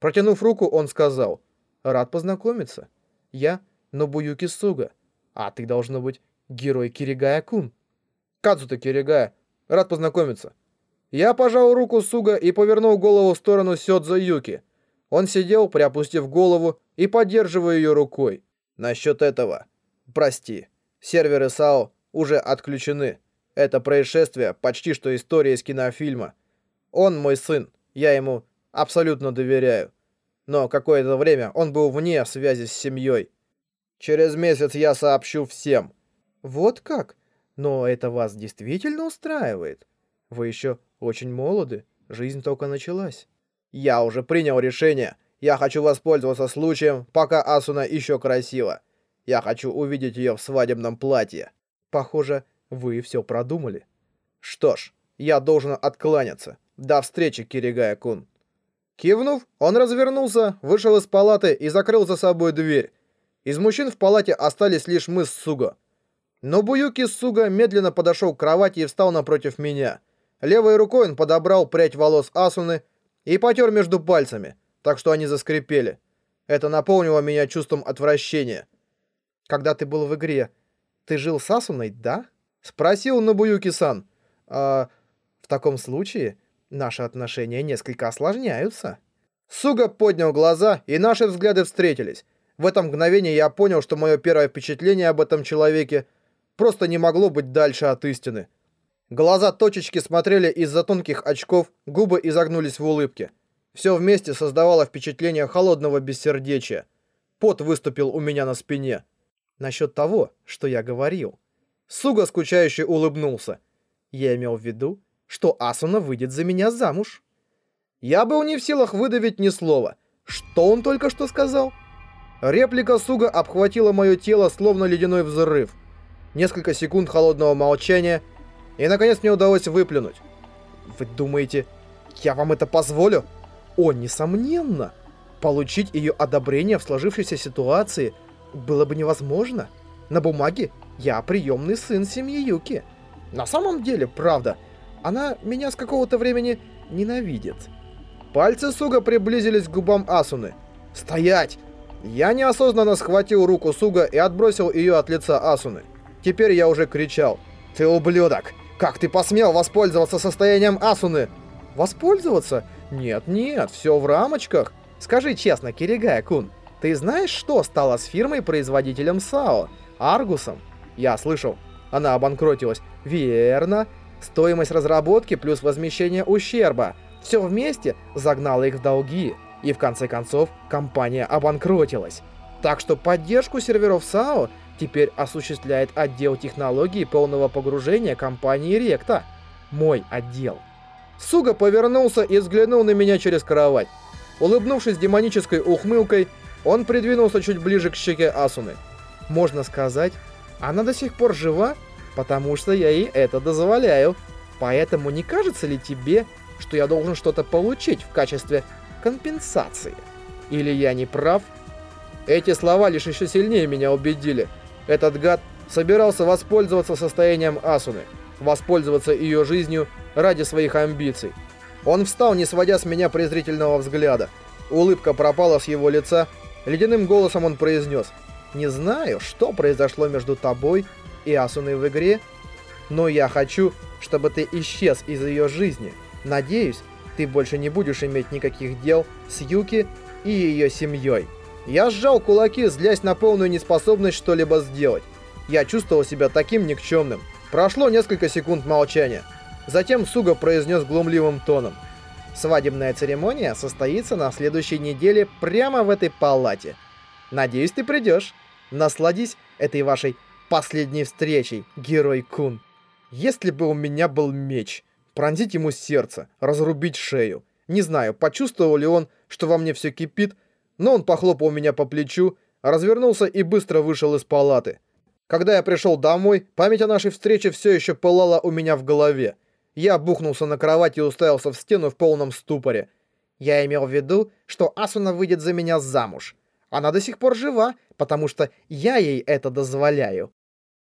Speaker 1: Протянув руку, он сказал, «Рад познакомиться. Я Нобуюки Суга, а ты, должно быть, герой Киригая-кун». «Кадзута Киригая, рад познакомиться». Я пожал руку Суга и повернул голову в сторону Сёдзо Юки. Он сидел, приопустив голову и поддерживая ее рукой. «Насчет этого. Прости, серверы САО уже отключены». Это происшествие почти что история из кинофильма. Он мой сын, я ему абсолютно доверяю. Но какое-то время он был вне связи с семьей. Через месяц я сообщу всем. Вот как? Но это вас действительно устраивает? Вы еще очень молоды, жизнь только началась. Я уже принял решение. Я хочу воспользоваться случаем, пока Асуна еще красива. Я хочу увидеть ее в свадебном платье. Похоже, вы все продумали. Что ж, я должен откланяться. До встречи, Киригая-кун. Кивнув, он развернулся, вышел из палаты и закрыл за собой дверь. Из мужчин в палате остались лишь мы с Суго. Но Буюки Суга медленно подошел к кровати и встал напротив меня. Левой рукой он подобрал прядь волос Асуны и потер между пальцами, так что они заскрипели. Это наполнило меня чувством отвращения. Когда ты был в игре, Ты жил с Асуной, да? Спросил Нобуюки-сан. А в таком случае наши отношения несколько осложняются. Суга поднял глаза, и наши взгляды встретились. В это мгновение я понял, что мое первое впечатление об этом человеке просто не могло быть дальше от истины. Глаза точечки смотрели из-за тонких очков, губы изогнулись в улыбке. Все вместе создавало впечатление холодного бессердечия. Пот выступил у меня на спине. Насчет того, что я говорил. Суга скучающе улыбнулся. Я имел в виду, что Асуна выйдет за меня замуж. Я был не в силах выдавить ни слова. Что он только что сказал? Реплика Суга обхватила мое тело, словно ледяной взрыв. Несколько секунд холодного молчания, и, наконец, мне удалось выплюнуть. Вы думаете, я вам это позволю? О, несомненно! Получить ее одобрение в сложившейся ситуации было бы невозможно. На бумаге я приемный сын семьи Юки. На самом деле, правда, она меня с какого-то времени ненавидит. Пальцы Суга приблизились к губам Асуны. «Стоять!» Я неосознанно схватил руку Суга и отбросил ее от лица Асуны. Теперь я уже кричал. «Ты ублюдок! Как ты посмел воспользоваться состоянием Асуны?» «Воспользоваться? Нет-нет, все в рамочках. Скажи честно, Киригая-кун, ты знаешь, что стало с фирмой-производителем САО, Аргусом?» «Я слышал. Она обанкротилась». «Верно. Стоимость разработки плюс возмещение ущерба. Все вместе загнало их в долги, и в конце концов компания обанкротилась. Так что поддержку серверов САО теперь осуществляет отдел технологий полного погружения компании Ректа. Мой отдел. Суга повернулся и взглянул на меня через кровать. Улыбнувшись демонической ухмылкой, он придвинулся чуть ближе к щеке Асуны. Можно сказать, она до сих пор жива, потому что я ей это дозволяю. Поэтому не кажется ли тебе, что я должен что-то получить в качестве компенсации. Или я не прав? Эти слова лишь еще сильнее меня убедили. Этот гад собирался воспользоваться состоянием Асуны, воспользоваться ее жизнью ради своих амбиций. Он встал, не сводя с меня презрительного взгляда. Улыбка пропала с его лица. Ледяным голосом он произнес. «Не знаю, что произошло между тобой и Асуной в игре, но я хочу, чтобы ты исчез из ее жизни. Надеюсь, ты больше не будешь иметь никаких дел с Юки и ее семьей. Я сжал кулаки, злясь на полную неспособность что-либо сделать. Я чувствовал себя таким никчемным. Прошло несколько секунд молчания. Затем Суга произнес глумливым тоном. Свадебная церемония состоится на следующей неделе прямо в этой палате. Надеюсь, ты придешь. Насладись этой вашей последней встречей, герой Кун. Если бы у меня был меч, пронзить ему сердце, разрубить шею. Не знаю, почувствовал ли он, что во мне все кипит, но он похлопал меня по плечу, развернулся и быстро вышел из палаты. Когда я пришел домой, память о нашей встрече все еще пылала у меня в голове. Я бухнулся на кровать и уставился в стену в полном ступоре. Я имел в виду, что Асуна выйдет за меня замуж. Она до сих пор жива, потому что я ей это дозволяю.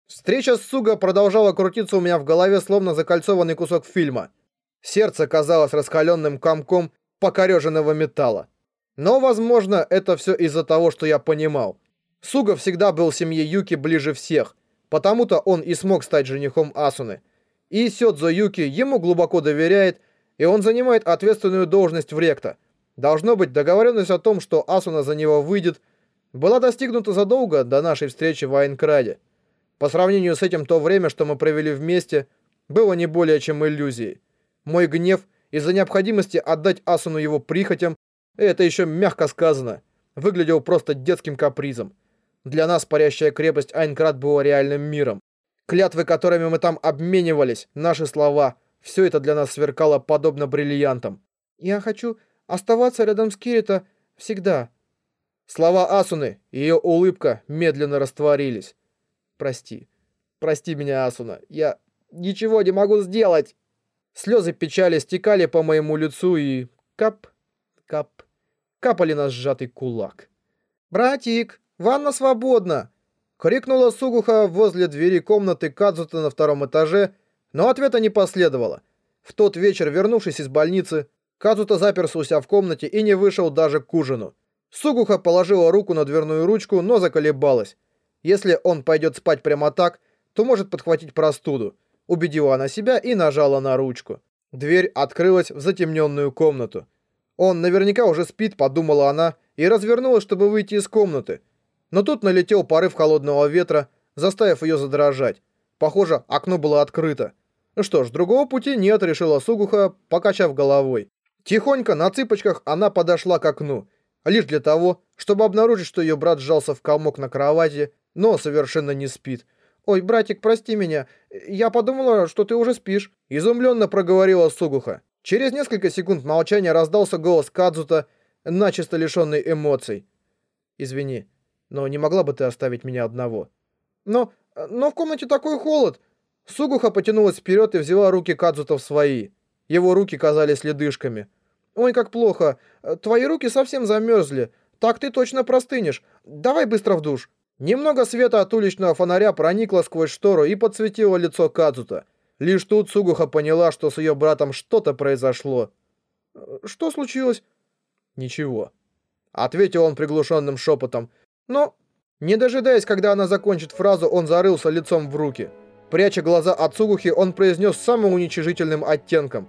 Speaker 1: Встреча с Суга продолжала крутиться у меня в голове, словно закольцованный кусок фильма. Сердце казалось раскаленным комком покореженного металла. Но, возможно, это все из-за того, что я понимал. Суга всегда был семье Юки ближе всех, потому-то он и смог стать женихом Асуны. И Сёдзо Юки ему глубоко доверяет, и он занимает ответственную должность в Ректа. Должно быть, договоренность о том, что Асуна за него выйдет, была достигнута задолго до нашей встречи в Айнкраде. По сравнению с этим то время, что мы провели вместе, было не более чем иллюзией. Мой гнев из-за необходимости отдать Асуну его прихотям, это еще мягко сказано, выглядел просто детским капризом. Для нас парящая крепость Айнкрат была реальным миром. Клятвы, которыми мы там обменивались, наши слова, все это для нас сверкало подобно бриллиантам. «Я хочу оставаться рядом с Кирита всегда». Слова Асуны и ее улыбка медленно растворились. Прости. Прости меня, Асуна. Я ничего не могу сделать. Слезы печали стекали по моему лицу и... Кап, кап, капали на сжатый кулак. «Братик, ванна свободна!» Крикнула Сугуха возле двери комнаты Кадзута на втором этаже, но ответа не последовало. В тот вечер, вернувшись из больницы, Кадзута заперся у себя в комнате и не вышел даже к ужину. Сугуха положила руку на дверную ручку, но заколебалась. Если он пойдет спать прямо так, то может подхватить простуду. Убедила она себя и нажала на ручку. Дверь открылась в затемненную комнату. Он наверняка уже спит, подумала она, и развернулась, чтобы выйти из комнаты. Но тут налетел порыв холодного ветра, заставив ее задрожать. Похоже, окно было открыто. Ну что ж, другого пути нет, решила Сугуха, покачав головой. Тихонько, на цыпочках, она подошла к окну. Лишь для того, чтобы обнаружить, что ее брат сжался в комок на кровати, но совершенно не спит. «Ой, братик, прости меня. Я подумала, что ты уже спишь», — изумленно проговорила Сугуха. Через несколько секунд молчания раздался голос Кадзута, начисто лишенный эмоций. «Извини, но не могла бы ты оставить меня одного?» «Но... но в комнате такой холод!» Сугуха потянулась вперед и взяла руки Кадзута в свои. Его руки казались ледышками. «Ой, как плохо. Твои руки совсем замерзли. Так ты точно простынешь. Давай быстро в душ». Немного света от уличного фонаря проникло сквозь штору и подсветило лицо Кадзута. Лишь тут Сугуха поняла, что с ее братом что-то произошло. «Что случилось?» «Ничего», — ответил он приглушенным шепотом. «Но...» Не дожидаясь, когда она закончит фразу, он зарылся лицом в руки. Пряча глаза от Сугухи, он произнес самым уничижительным оттенком.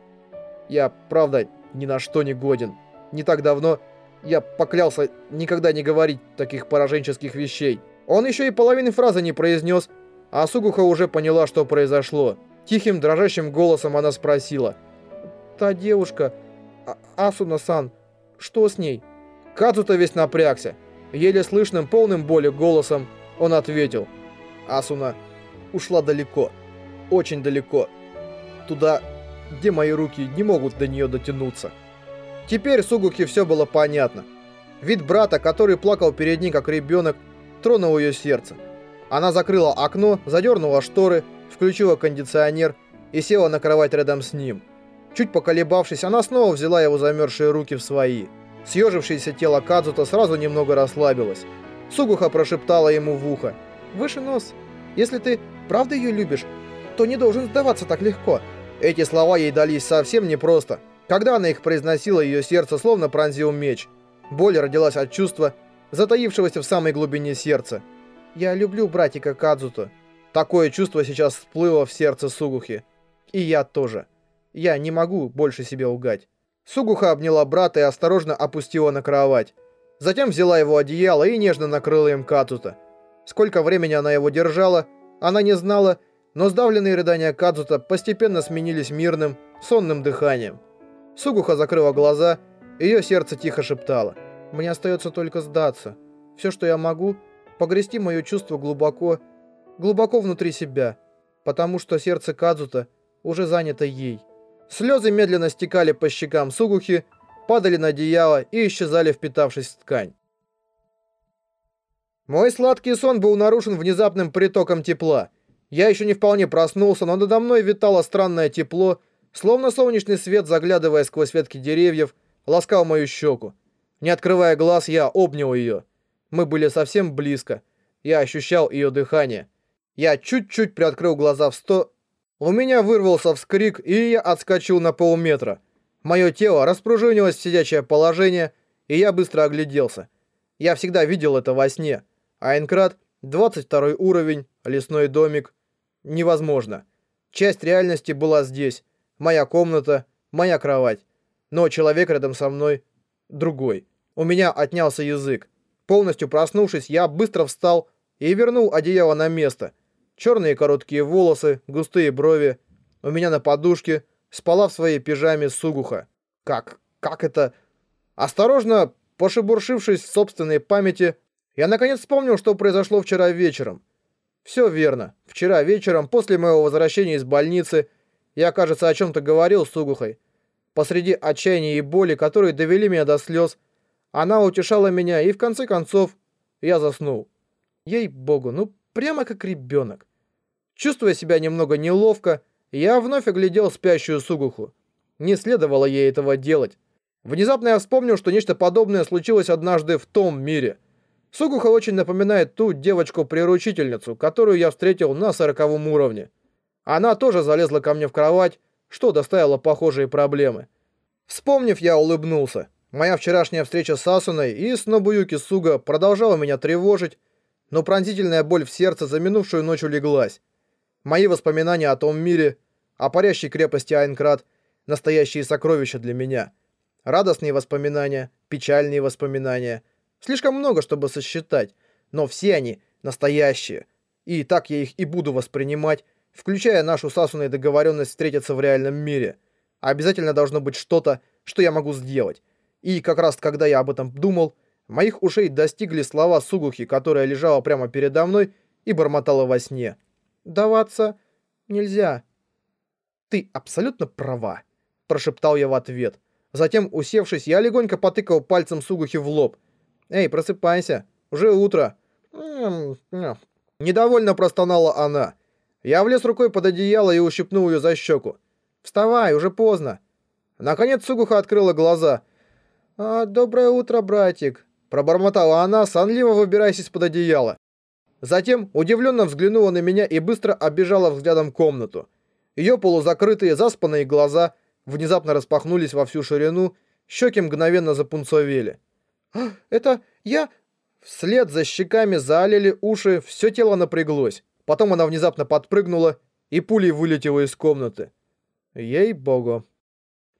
Speaker 1: «Я, правда, ни на что не годен. Не так давно я поклялся никогда не говорить таких пораженческих вещей. Он еще и половины фразы не произнес, а Сугуха уже поняла, что произошло. Тихим, дрожащим голосом она спросила. «Та девушка, а Асуна-сан, что с ней?» Кадзута весь напрягся. Еле слышным, полным боли голосом он ответил. «Асуна ушла далеко, очень далеко, туда, где мои руки не могут до нее дотянуться». Теперь Сугуки все было понятно. Вид брата, который плакал перед ней как ребенок, тронул ее сердце. Она закрыла окно, задернула шторы, включила кондиционер и села на кровать рядом с ним. Чуть поколебавшись, она снова взяла его замерзшие руки в свои. Съежившееся тело Кадзута сразу немного расслабилось. Сугуха прошептала ему в ухо. «Выше нос. Если ты правда ее любишь, то не должен сдаваться так легко». Эти слова ей дались совсем непросто. Когда она их произносила, ее сердце словно пронзил меч. Боль родилась от чувства, затаившегося в самой глубине сердца. «Я люблю братика Кадзуто». Такое чувство сейчас всплыло в сердце Сугухи. И я тоже. Я не могу больше себе лгать. Сугуха обняла брата и осторожно опустила на кровать. Затем взяла его одеяло и нежно накрыла им Кадзута. Сколько времени она его держала, она не знала, но сдавленные рыдания Кадзута постепенно сменились мирным, сонным дыханием. Сугуха закрыла глаза, ее сердце тихо шептало. «Мне остается только сдаться. Все, что я могу, погрести мое чувство глубоко, глубоко внутри себя, потому что сердце Кадзута уже занято ей». Слезы медленно стекали по щекам Сугухи, падали на одеяло и исчезали, впитавшись в ткань. Мой сладкий сон был нарушен внезапным притоком тепла. Я еще не вполне проснулся, но надо мной витало странное тепло, Словно солнечный свет, заглядывая сквозь ветки деревьев, ласкал мою щеку. Не открывая глаз, я обнял ее. Мы были совсем близко. Я ощущал ее дыхание. Я чуть-чуть приоткрыл глаза в сто... У меня вырвался вскрик, и я отскочил на полметра. Мое тело распружинилось в сидячее положение, и я быстро огляделся. Я всегда видел это во сне. Айнкрат, 22 уровень, лесной домик. Невозможно. Часть реальности была здесь моя комната, моя кровать. Но человек рядом со мной другой. У меня отнялся язык. Полностью проснувшись, я быстро встал и вернул одеяло на место. Черные короткие волосы, густые брови. У меня на подушке спала в своей пижаме Сугуха. Как? Как это? Осторожно, пошебуршившись в собственной памяти, я наконец вспомнил, что произошло вчера вечером. Все верно. Вчера вечером, после моего возвращения из больницы, я, кажется, о чем-то говорил с Сугухой. Посреди отчаяния и боли, которые довели меня до слез, она утешала меня, и в конце концов я заснул. Ей-богу, ну прямо как ребенок. Чувствуя себя немного неловко, я вновь оглядел спящую Сугуху. Не следовало ей этого делать. Внезапно я вспомнил, что нечто подобное случилось однажды в том мире. Сугуха очень напоминает ту девочку-приручительницу, которую я встретил на сороковом уровне. Она тоже залезла ко мне в кровать, что доставило похожие проблемы. Вспомнив, я улыбнулся. Моя вчерашняя встреча с Асуной и с Нобуюки Суга продолжала меня тревожить, но пронзительная боль в сердце за минувшую ночь улеглась. Мои воспоминания о том мире, о парящей крепости Айнкрат, настоящие сокровища для меня. Радостные воспоминания, печальные воспоминания. Слишком много, чтобы сосчитать, но все они настоящие. И так я их и буду воспринимать, включая нашу с Асуной договоренность встретиться в реальном мире. Обязательно должно быть что-то, что я могу сделать. И как раз когда я об этом думал, моих ушей достигли слова Сугухи, которая лежала прямо передо мной и бормотала во сне. «Даваться нельзя». «Ты абсолютно права», – прошептал я в ответ. Затем, усевшись, я легонько потыкал пальцем Сугухи в лоб. «Эй, просыпайся, уже утро». Недовольно простонала она. Я влез рукой под одеяло и ущипнул ее за щеку. «Вставай, уже поздно». Наконец Сугуха открыла глаза. «А, «Доброе утро, братик», — пробормотала она, сонливо выбираясь из-под одеяла. Затем удивленно взглянула на меня и быстро оббежала взглядом комнату. Ее полузакрытые, заспанные глаза внезапно распахнулись во всю ширину, щеки мгновенно запунцовели. «А, «Это я...» Вслед за щеками залили уши, все тело напряглось. Потом она внезапно подпрыгнула и пулей вылетела из комнаты. Ей-богу.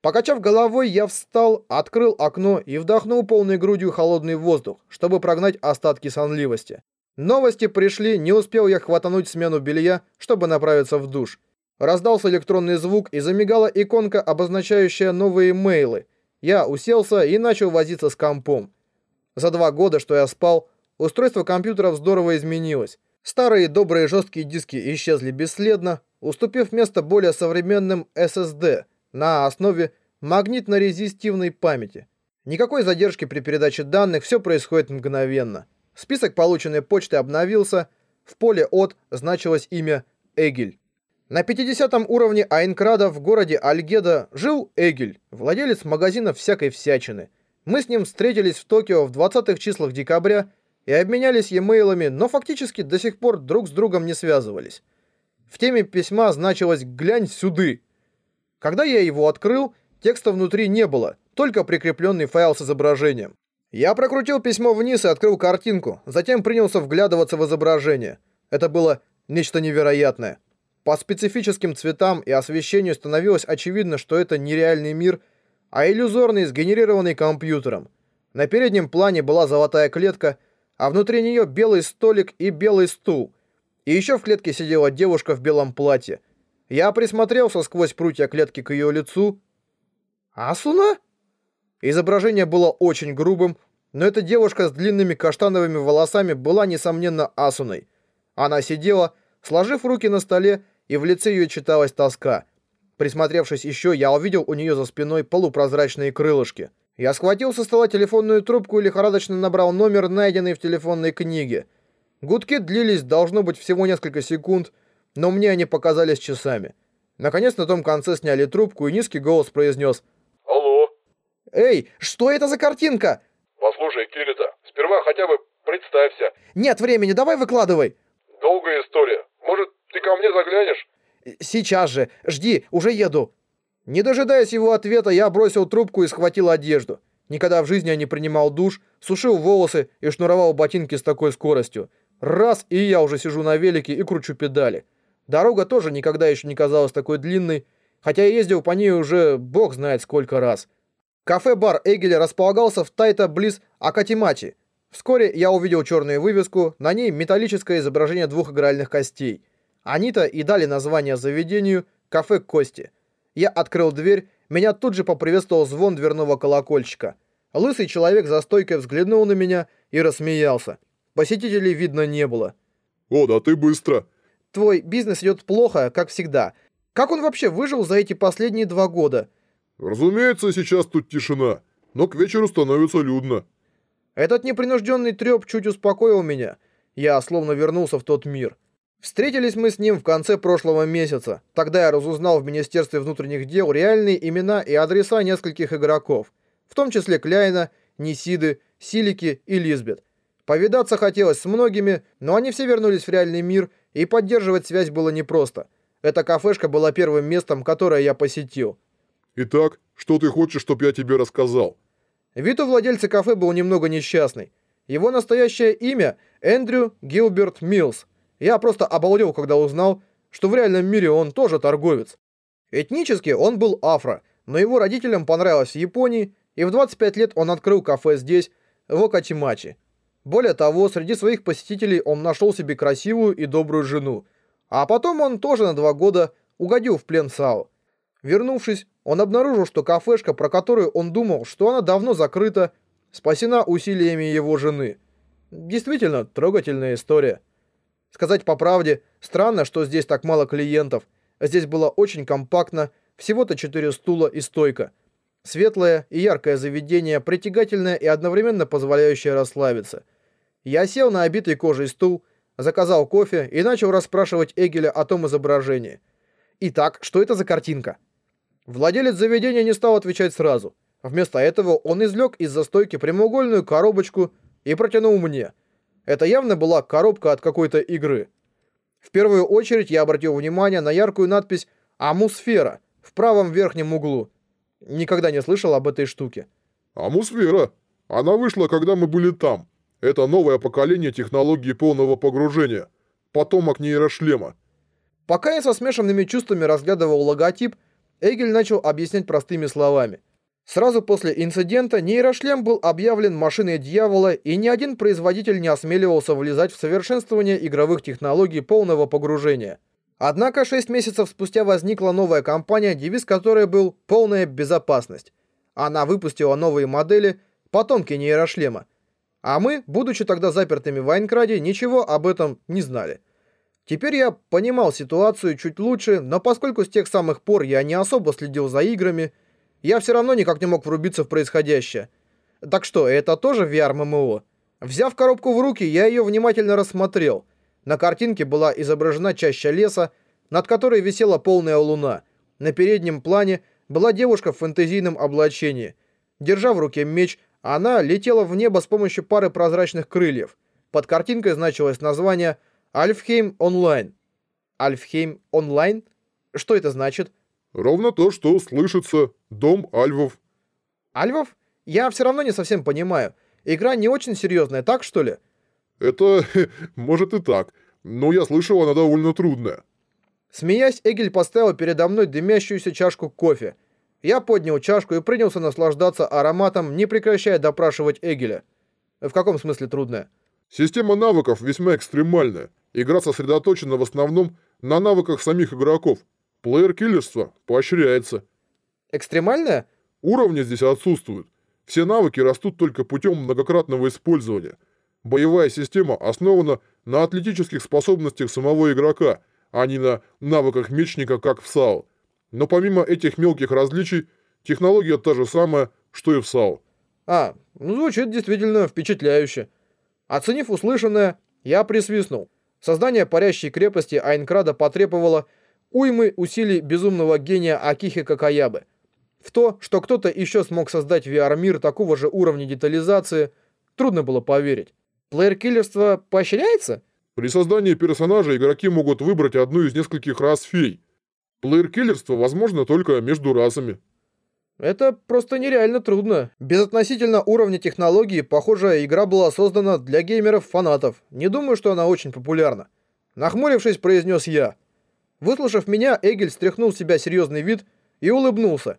Speaker 1: Покачав головой, я встал, открыл окно и вдохнул полной грудью холодный воздух, чтобы прогнать остатки сонливости. Новости пришли, не успел я хватануть смену белья, чтобы направиться в душ. Раздался электронный звук и замигала иконка, обозначающая новые мейлы. Я уселся и начал возиться с компом. За два года, что я спал, устройство компьютеров здорово изменилось. Старые добрые жесткие диски исчезли бесследно, уступив место более современным SSD на основе магнитно-резистивной памяти. Никакой задержки при передаче данных, все происходит мгновенно. Список полученной почты обновился, в поле «От» значилось имя Эгель. На 50 уровне Айнкрада в городе Альгеда жил Эгель, владелец магазина всякой всячины – мы с ним встретились в Токио в 20-х числах декабря и обменялись e-mailами, но фактически до сих пор друг с другом не связывались. В теме письма значилось «Глянь сюды». Когда я его открыл, текста внутри не было, только прикрепленный файл с изображением. Я прокрутил письмо вниз и открыл картинку, затем принялся вглядываться в изображение. Это было нечто невероятное. По специфическим цветам и освещению становилось очевидно, что это нереальный мир – а иллюзорный, сгенерированный компьютером. На переднем плане была золотая клетка, а внутри нее белый столик и белый стул. И еще в клетке сидела девушка в белом платье. Я присмотрелся сквозь прутья клетки к ее лицу. «Асуна?» Изображение было очень грубым, но эта девушка с длинными каштановыми волосами была, несомненно, Асуной. Она сидела, сложив руки на столе, и в лице ее читалась тоска – Присмотревшись еще, я увидел у нее за спиной полупрозрачные крылышки. Я схватил со стола телефонную трубку и лихорадочно набрал номер, найденный в телефонной книге. Гудки длились, должно быть, всего несколько секунд, но мне они показались часами. Наконец на том конце сняли трубку, и низкий голос произнес. «Эй, что это за картинка?»
Speaker 2: «Послушай, Кирита, сперва хотя бы представься».
Speaker 1: «Нет времени, давай выкладывай».
Speaker 2: «Долгая история. Может, ты ко мне заглянешь?»
Speaker 1: «Сейчас же! Жди, уже еду!» Не дожидаясь его ответа, я бросил трубку и схватил одежду. Никогда в жизни я не принимал душ, сушил волосы и шнуровал ботинки с такой скоростью. Раз, и я уже сижу на велике и кручу педали. Дорога тоже никогда еще не казалась такой длинной, хотя я ездил по ней уже бог знает сколько раз. Кафе-бар Эгеля располагался в Тайта близ Акатимати. Вскоре я увидел черную вывеску, на ней металлическое изображение двух игральных костей – они-то и дали название заведению «Кафе Кости». Я открыл дверь, меня тут же поприветствовал звон дверного колокольчика. Лысый человек за стойкой взглянул на меня и рассмеялся. Посетителей видно не было.
Speaker 2: «О, да ты быстро!»
Speaker 1: «Твой бизнес идет плохо, как всегда. Как он вообще выжил за эти последние два года?»
Speaker 2: «Разумеется, сейчас тут тишина, но к вечеру становится людно».
Speaker 1: Этот непринужденный треп чуть успокоил меня. Я словно вернулся в тот мир. Встретились мы с ним в конце прошлого месяца. Тогда я разузнал в Министерстве внутренних дел реальные имена и адреса нескольких игроков, в том числе Кляйна, Нисиды, Силики и Лизбет. Повидаться хотелось с многими, но они все вернулись в реальный мир, и поддерживать связь было непросто. Эта кафешка была первым местом, которое я посетил.
Speaker 2: «Итак, что ты хочешь, чтобы я тебе рассказал?»
Speaker 1: Вид у владельца кафе был немного несчастный. Его настоящее имя – Эндрю Гилберт Милс – я просто обалдел, когда узнал, что в реальном мире он тоже торговец. Этнически он был афро, но его родителям понравилось в Японии, и в 25 лет он открыл кафе здесь, в Окатимачи. Более того, среди своих посетителей он нашел себе красивую и добрую жену. А потом он тоже на два года угодил в плен САО. Вернувшись, он обнаружил, что кафешка, про которую он думал, что она давно закрыта, спасена усилиями его жены. Действительно, трогательная история. Сказать по правде, странно, что здесь так мало клиентов. Здесь было очень компактно, всего-то четыре стула и стойка. Светлое и яркое заведение, притягательное и одновременно позволяющее расслабиться. Я сел на обитый кожей стул, заказал кофе и начал расспрашивать Эгеля о том изображении. Итак, что это за картинка? Владелец заведения не стал отвечать сразу. Вместо этого он извлек из застойки прямоугольную коробочку и протянул мне. Это явно была коробка от какой-то игры. В первую очередь я обратил внимание на яркую надпись «Амусфера» в правом верхнем углу. Никогда не слышал об этой штуке.
Speaker 2: «Амусфера. Она вышла, когда мы были там. Это новое поколение технологии полного погружения. Потомок нейрошлема».
Speaker 1: Пока я со смешанными чувствами разглядывал логотип, Эгель начал объяснять простыми словами. Сразу после инцидента нейрошлем был объявлен машиной дьявола, и ни один производитель не осмеливался влезать в совершенствование игровых технологий полного погружения. Однако 6 месяцев спустя возникла новая компания, девиз которой был «Полная безопасность». Она выпустила новые модели, потомки нейрошлема. А мы, будучи тогда запертыми в Айнкраде, ничего об этом не знали. Теперь я понимал ситуацию чуть лучше, но поскольку с тех самых пор я не особо следил за играми, я все равно никак не мог врубиться в происходящее. Так что, это тоже VR-ММО? Взяв коробку в руки, я ее внимательно рассмотрел. На картинке была изображена чаща леса, над которой висела полная луна. На переднем плане была девушка в фэнтезийном облачении. Держа в руке меч, она летела в небо с помощью пары прозрачных крыльев. Под картинкой значилось название «Связь». Альфхейм онлайн. Альфхейм онлайн? Что это значит?
Speaker 2: Ровно то, что слышится. Дом Альвов.
Speaker 1: Альвов? Я все равно не совсем понимаю. Игра не очень серьезная, так что ли?
Speaker 2: Это, может и так, но я слышал, она довольно трудная.
Speaker 1: Смеясь, Эгель поставил передо мной дымящуюся чашку кофе. Я поднял чашку и принялся наслаждаться ароматом, не прекращая допрашивать Эгеля. В каком смысле трудная?
Speaker 2: Система навыков весьма экстремальная. Игра сосредоточена в основном на навыках самих игроков. Плеер-киллерство поощряется.
Speaker 1: Экстремальное?
Speaker 2: Уровни здесь отсутствуют. Все навыки растут только путем многократного использования. Боевая система основана на атлетических способностях самого игрока, а не на навыках мечника, как в САО. Но помимо этих мелких различий, технология та же самая, что и в САО.
Speaker 1: А, ну звучит действительно впечатляюще. Оценив услышанное, я присвистнул. Создание парящей крепости Айнкрада потребовало уймы усилий безумного гения Акихи Какаябы. В то, что кто-то еще смог создать VR-мир такого же уровня детализации, трудно было поверить. Плеер-киллерство поощряется?
Speaker 2: При создании персонажа игроки могут выбрать одну из нескольких рас фей. Плеер-киллерство возможно только между расами.
Speaker 1: Это просто нереально трудно. Безотносительно уровня технологии, похоже, игра была создана для геймеров-фанатов. Не думаю, что она очень популярна. Нахмурившись, произнес я. Выслушав меня, Эгель стряхнул с себя серьезный вид и улыбнулся.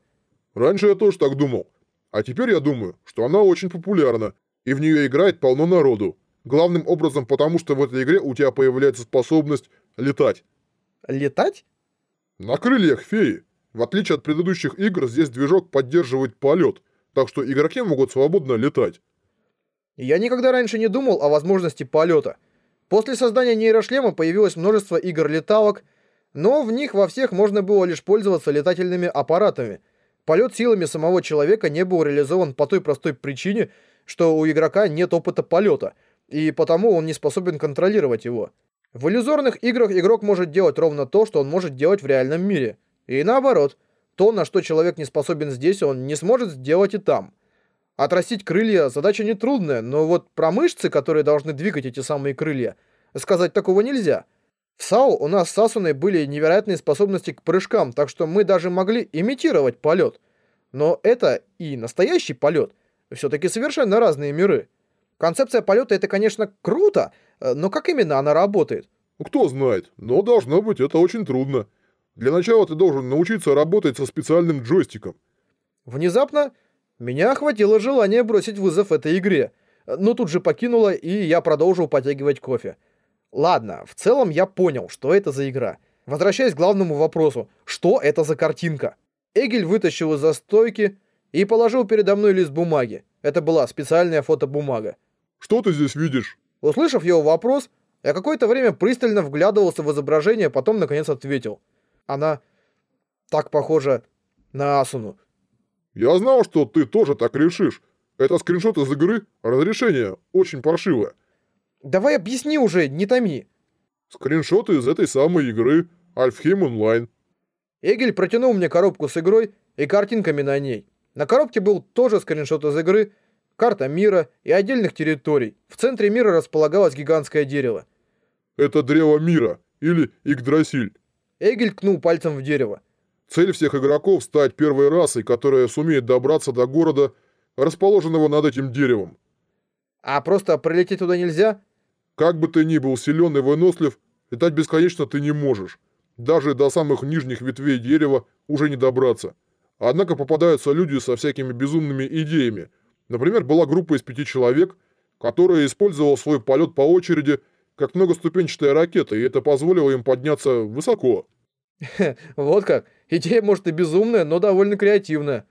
Speaker 2: Раньше я тоже так думал. А теперь я думаю, что она очень популярна, и в нее играет полно народу. Главным образом потому, что в этой игре у тебя появляется способность летать.
Speaker 1: Летать?
Speaker 2: На крыльях феи. В отличие от предыдущих игр, здесь движок поддерживает полет, так что игроки могут свободно летать.
Speaker 1: Я никогда раньше не думал о возможности полета. После создания нейрошлема появилось множество игр-леталок, но в них во всех можно было лишь пользоваться летательными аппаратами. Полет силами самого человека не был реализован по той простой причине, что у игрока нет опыта полета, и потому он не способен контролировать его. В иллюзорных играх игрок может делать ровно то, что он может делать в реальном мире – и наоборот, то, на что человек не способен здесь, он не сможет сделать и там. Отрастить крылья задача нетрудная, но вот про мышцы, которые должны двигать эти самые крылья, сказать такого нельзя. В САУ у нас с Асуной были невероятные способности к прыжкам, так что мы даже могли имитировать полет. Но это и настоящий полет. Все-таки совершенно разные миры. Концепция полета это, конечно, круто, но как именно она работает?
Speaker 2: Кто знает, но должно быть это очень трудно. Для начала ты должен научиться работать со специальным джойстиком.
Speaker 1: Внезапно меня охватило желание бросить вызов этой игре, но тут же покинуло, и я продолжил потягивать кофе. Ладно, в целом я понял, что это за игра. Возвращаясь к главному вопросу, что это за картинка? Эгель вытащил из-за стойки и положил передо мной лист бумаги. Это была специальная фотобумага.
Speaker 2: Что ты здесь видишь?
Speaker 1: Услышав его вопрос, я какое-то время пристально вглядывался в изображение, потом наконец ответил. Она так похожа на Асуну.
Speaker 2: Я знал, что ты тоже так решишь. Это скриншот из игры, разрешение очень паршивое.
Speaker 1: Давай объясни уже, не томи.
Speaker 2: Скриншоты из этой самой игры, Альфхейм Онлайн.
Speaker 1: Эгель протянул мне коробку с игрой и картинками на ней. На коробке был тоже скриншот из игры, карта мира и отдельных территорий. В центре мира располагалось гигантское дерево.
Speaker 2: Это древо мира, или Игдрасиль.
Speaker 1: Эгель ткнул пальцем в дерево.
Speaker 2: Цель всех игроков — стать первой расой, которая сумеет добраться до города, расположенного над этим деревом.
Speaker 1: А просто прилететь туда нельзя?
Speaker 2: Как бы ты ни был силен и вынослив, летать бесконечно ты не можешь. Даже до самых нижних ветвей дерева уже не добраться. Однако попадаются люди со всякими безумными идеями. Например, была группа из пяти человек, которая использовала свой полет по очереди как многоступенчатая ракета, и это позволило им подняться высоко.
Speaker 1: Вот как. Идея, может, и безумная, но довольно креативная.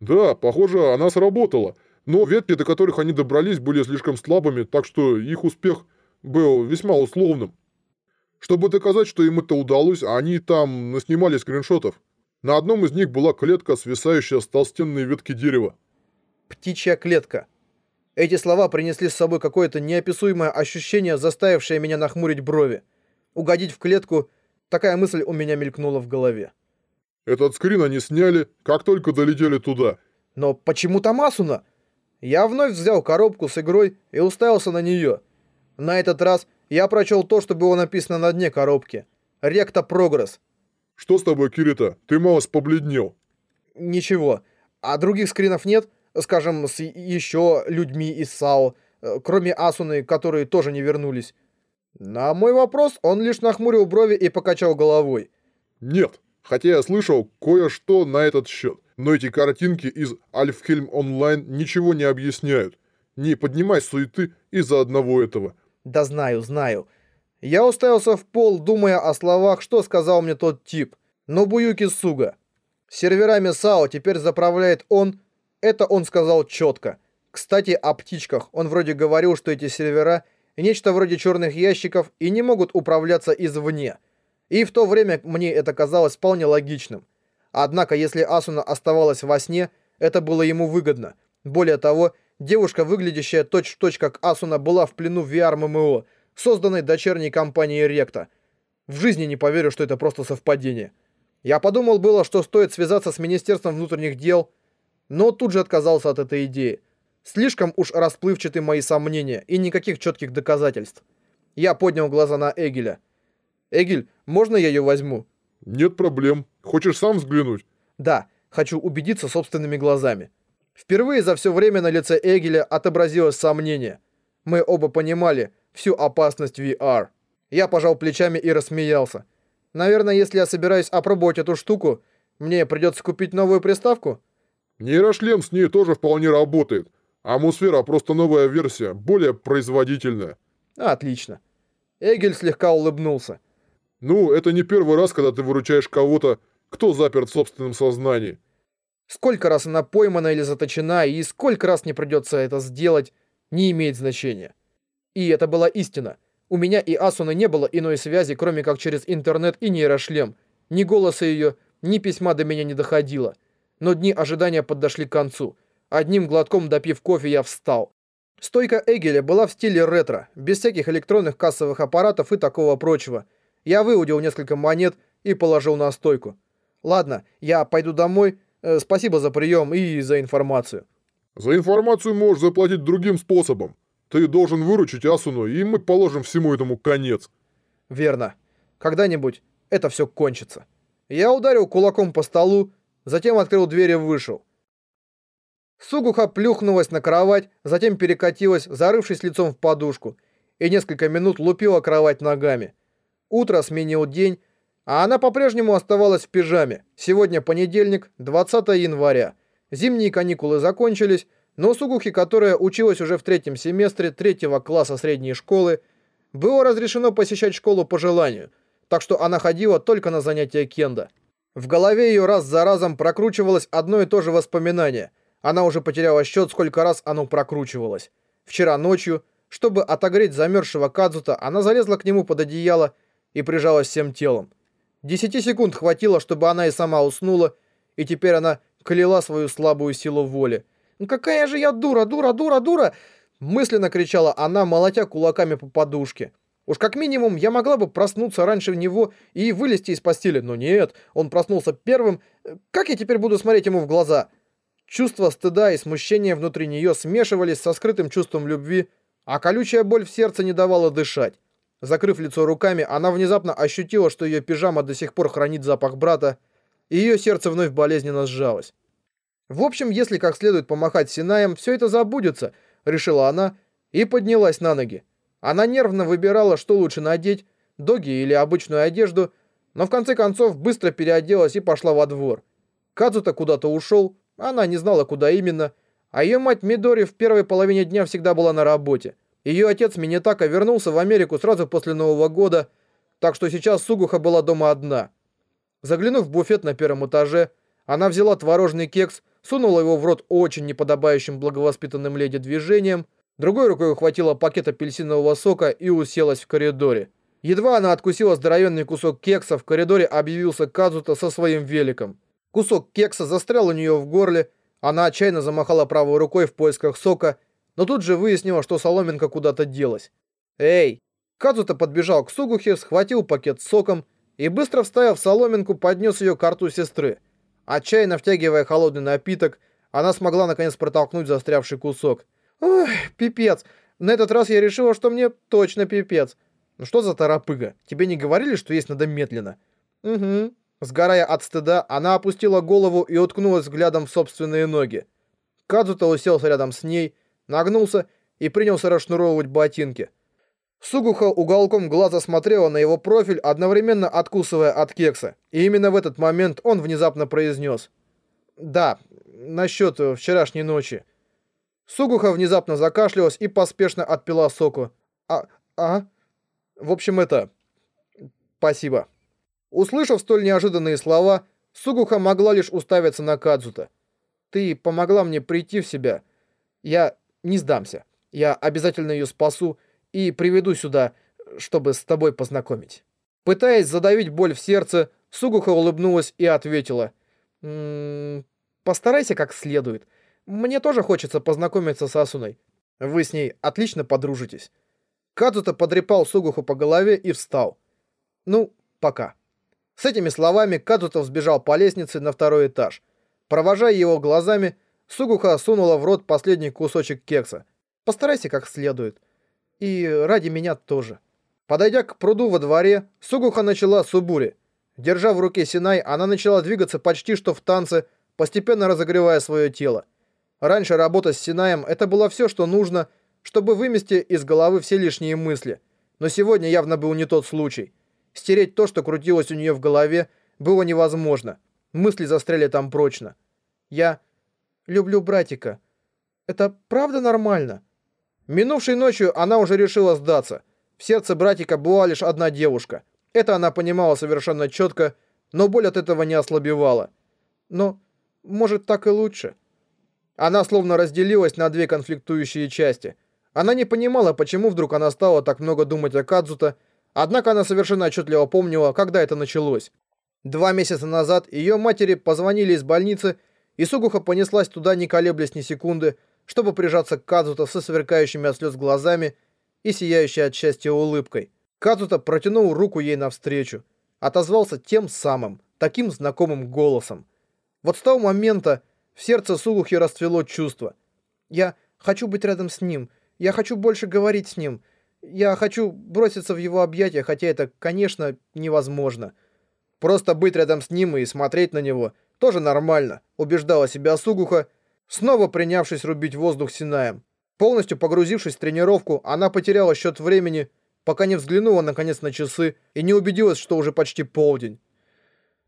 Speaker 2: Да, похоже, она сработала. Но ветки, до которых они добрались, были слишком слабыми, так что их успех был весьма условным. Чтобы доказать, что им это удалось, они там наснимали скриншотов. На одном из них была клетка, свисающая с толстенной ветки дерева.
Speaker 1: Птичья клетка. Эти слова принесли с собой какое-то неописуемое ощущение, заставившее меня нахмурить брови. Угодить в клетку – такая мысль у меня мелькнула в голове.
Speaker 2: Этот скрин они сняли, как только долетели туда.
Speaker 1: Но почему там Асуна? Я вновь взял коробку с игрой и уставился на нее. На этот раз я прочел то, что было написано на дне коробки. Ректа Прогресс.
Speaker 2: Что с тобой, Кирита? Ты малость побледнел.
Speaker 1: Ничего. А других скринов нет? Скажем, с еще людьми из САО, э, кроме Асуны, которые тоже не вернулись. На мой вопрос он лишь нахмурил брови и покачал головой.
Speaker 2: Нет, хотя я слышал кое-что на этот счет. Но эти картинки из Альфхельм Онлайн ничего не объясняют. Не поднимай суеты из-за одного этого.
Speaker 1: Да знаю, знаю. Я уставился в пол, думая о словах, что сказал мне тот тип. Нобуюки Суга. Серверами САО теперь заправляет он. Это он сказал четко. Кстати, о птичках. Он вроде говорил, что эти сервера нечто вроде черных ящиков и не могут управляться извне. И в то время мне это казалось вполне логичным. Однако, если Асуна оставалась во сне, это было ему выгодно. Более того, девушка, выглядящая точь-в-точь -точь как Асуна, была в плену VR-ММО – созданной дочерней компанией Ректа. В жизни не поверю, что это просто совпадение. Я подумал было, что стоит связаться с Министерством внутренних дел, но тут же отказался от этой идеи. Слишком уж расплывчаты мои сомнения и никаких четких доказательств. Я поднял глаза на Эгеля. «Эгель, можно я ее возьму?»
Speaker 2: «Нет проблем. Хочешь сам взглянуть?»
Speaker 1: «Да, хочу убедиться собственными глазами». Впервые за все время на лице Эгеля отобразилось сомнение. Мы оба понимали, всю опасность VR. Я пожал плечами и рассмеялся. Наверное, если я собираюсь опробовать эту штуку, мне придется купить новую приставку?
Speaker 2: Нейрошлем с ней тоже вполне работает. Амусфера просто новая версия, более производительная.
Speaker 1: Отлично. Эгель слегка улыбнулся.
Speaker 2: Ну, это не первый раз, когда ты выручаешь кого-то, кто заперт в собственном сознании.
Speaker 1: Сколько раз она поймана или заточена, и сколько раз не придется это сделать, не имеет значения. И это была истина. У меня и Асуны не было иной связи, кроме как через интернет и нейрошлем. Ни голоса ее, ни письма до меня не доходило. Но дни ожидания подошли к концу. Одним глотком допив кофе, я встал. Стойка Эгеля была в стиле ретро, без всяких электронных кассовых аппаратов и такого прочего. Я выудил несколько монет и положил на стойку. Ладно, я пойду домой. Э, спасибо за прием и за информацию.
Speaker 2: За информацию можешь заплатить другим способом. Ты должен выручить Асуну, и мы положим всему этому конец.
Speaker 1: Верно. Когда-нибудь это все кончится. Я ударил кулаком по столу, затем открыл дверь и вышел. Сугуха плюхнулась на кровать, затем перекатилась, зарывшись лицом в подушку, и несколько минут лупила кровать ногами. Утро сменил день, а она по-прежнему оставалась в пижаме. Сегодня понедельник, 20 января. Зимние каникулы закончились, но Сугухи, которая училась уже в третьем семестре третьего класса средней школы, было разрешено посещать школу по желанию, так что она ходила только на занятия кенда. В голове ее раз за разом прокручивалось одно и то же воспоминание. Она уже потеряла счет, сколько раз оно прокручивалось. Вчера ночью, чтобы отогреть замерзшего Кадзута, она залезла к нему под одеяло и прижалась всем телом. Десяти секунд хватило, чтобы она и сама уснула, и теперь она кляла свою слабую силу воли. «Ну какая же я дура, дура, дура, дура!» Мысленно кричала она, молотя кулаками по подушке. Уж как минимум я могла бы проснуться раньше него и вылезти из постели, но нет, он проснулся первым. Как я теперь буду смотреть ему в глаза? Чувство стыда и смущения внутри нее смешивались со скрытым чувством любви, а колючая боль в сердце не давала дышать. Закрыв лицо руками, она внезапно ощутила, что ее пижама до сих пор хранит запах брата, и ее сердце вновь болезненно сжалось. В общем, если как следует помахать Синаем, все это забудется, решила она и поднялась на ноги. Она нервно выбирала, что лучше надеть, доги или обычную одежду, но в конце концов быстро переоделась и пошла во двор. Кадзута куда-то ушел, она не знала, куда именно, а ее мать Мидори в первой половине дня всегда была на работе. Ее отец Минитака вернулся в Америку сразу после Нового года, так что сейчас Сугуха была дома одна. Заглянув в буфет на первом этаже, она взяла творожный кекс, сунула его в рот очень неподобающим благовоспитанным леди движением, другой рукой ухватила пакет апельсинового сока и уселась в коридоре. Едва она откусила здоровенный кусок кекса, в коридоре объявился Казута со своим великом. Кусок кекса застрял у нее в горле, она отчаянно замахала правой рукой в поисках сока но тут же выяснила, что соломинка куда-то делась. «Эй!» Кадзута подбежал к Сугухе, схватил пакет с соком и, быстро вставив соломинку, поднес ее к рту сестры. Отчаянно втягивая холодный напиток, она смогла наконец протолкнуть застрявший кусок. «Ой, пипец! На этот раз я решила, что мне точно пипец. Ну что за торопыга? Тебе не говорили, что есть надо медленно?» «Угу». Сгорая от стыда, она опустила голову и уткнулась взглядом в собственные ноги. Кадзута уселся рядом с ней нагнулся и принялся расшнуровывать ботинки. Сугуха уголком глаза смотрела на его профиль, одновременно откусывая от кекса. И именно в этот момент он внезапно произнес. «Да, насчет вчерашней ночи». Сугуха внезапно закашлялась и поспешно отпила соку. «А... а...» «В общем, это... спасибо». Услышав столь неожиданные слова, Сугуха могла лишь уставиться на Кадзута. «Ты помогла мне прийти в себя. Я не сдамся. Я обязательно ее спасу и приведу сюда, чтобы с тобой познакомить». Пытаясь задавить боль в сердце, Сугуха улыбнулась и ответила. «М -м, «Постарайся как следует. Мне тоже хочется познакомиться с Асуной. Вы с ней отлично подружитесь». Кадзута подрепал Сугуху по голове и встал. «Ну, пока». С этими словами Кадзута взбежал по лестнице на второй этаж. Провожая его глазами, Сугуха сунула в рот последний кусочек кекса. Постарайся как следует. И ради меня тоже. Подойдя к пруду во дворе, Сугуха начала субури. Держа в руке Синай, она начала двигаться почти что в танце, постепенно разогревая свое тело. Раньше работа с Синаем — это было все, что нужно, чтобы вымести из головы все лишние мысли. Но сегодня явно был не тот случай. Стереть то, что крутилось у нее в голове, было невозможно. Мысли застряли там прочно. Я люблю братика. Это правда нормально?» Минувшей ночью она уже решила сдаться. В сердце братика была лишь одна девушка. Это она понимала совершенно четко, но боль от этого не ослабевала. Но, может, так и лучше. Она словно разделилась на две конфликтующие части. Она не понимала, почему вдруг она стала так много думать о Кадзута, однако она совершенно отчетливо помнила, когда это началось. Два месяца назад ее матери позвонили из больницы и Сугуха понеслась туда, не колеблясь ни секунды, чтобы прижаться к Кадзута со сверкающими от слез глазами и сияющей от счастья улыбкой. Кадзута протянул руку ей навстречу, отозвался тем самым, таким знакомым голосом. Вот с того момента в сердце Сугухи расцвело чувство. «Я хочу быть рядом с ним, я хочу больше говорить с ним, я хочу броситься в его объятия, хотя это, конечно, невозможно. Просто быть рядом с ним и смотреть на него — тоже нормально, убеждала себя Сугуха, снова принявшись рубить воздух Синаем. Полностью погрузившись в тренировку, она потеряла счет времени, пока не взглянула наконец на часы и не убедилась, что уже почти полдень.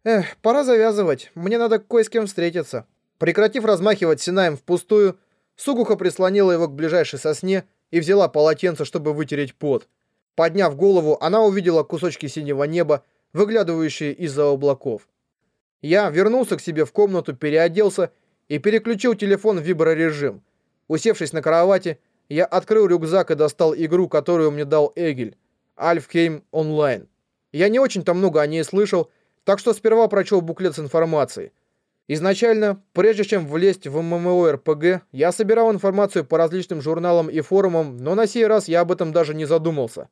Speaker 1: Эх, пора завязывать, мне надо кое с кем встретиться. Прекратив размахивать Синаем впустую, Сугуха прислонила его к ближайшей сосне и взяла полотенце, чтобы вытереть пот. Подняв голову, она увидела кусочки синего неба, выглядывающие из-за облаков. Я вернулся к себе в комнату, переоделся и переключил телефон в виброрежим. Усевшись на кровати, я открыл рюкзак и достал игру, которую мне дал Эгель. Альфхейм онлайн. Я не очень-то много о ней слышал, так что сперва прочел буклет с информацией. Изначально, прежде чем влезть в ММО-РПГ, я собирал информацию по различным журналам и форумам, но на сей раз я об этом даже не задумался.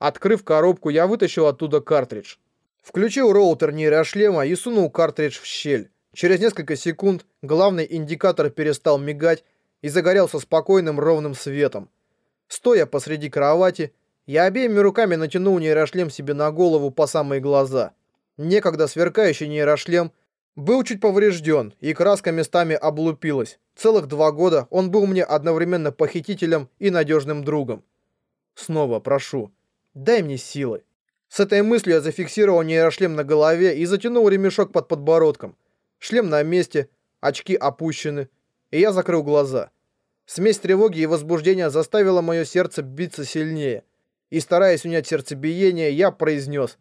Speaker 1: Открыв коробку, я вытащил оттуда картридж. Включил роутер нейрошлема и сунул картридж в щель. Через несколько секунд главный индикатор перестал мигать и загорелся спокойным ровным светом. Стоя посреди кровати, я обеими руками натянул нейрошлем себе на голову по самые глаза. Некогда сверкающий нейрошлем – был чуть поврежден, и краска местами облупилась. Целых два года он был мне одновременно похитителем и надежным другом. Снова прошу, дай мне силы. С этой мыслью я зафиксировал нейрошлем на голове и затянул ремешок под подбородком. Шлем на месте, очки опущены, и я закрыл глаза. Смесь тревоги и возбуждения заставила мое сердце биться сильнее. И стараясь унять сердцебиение, я произнес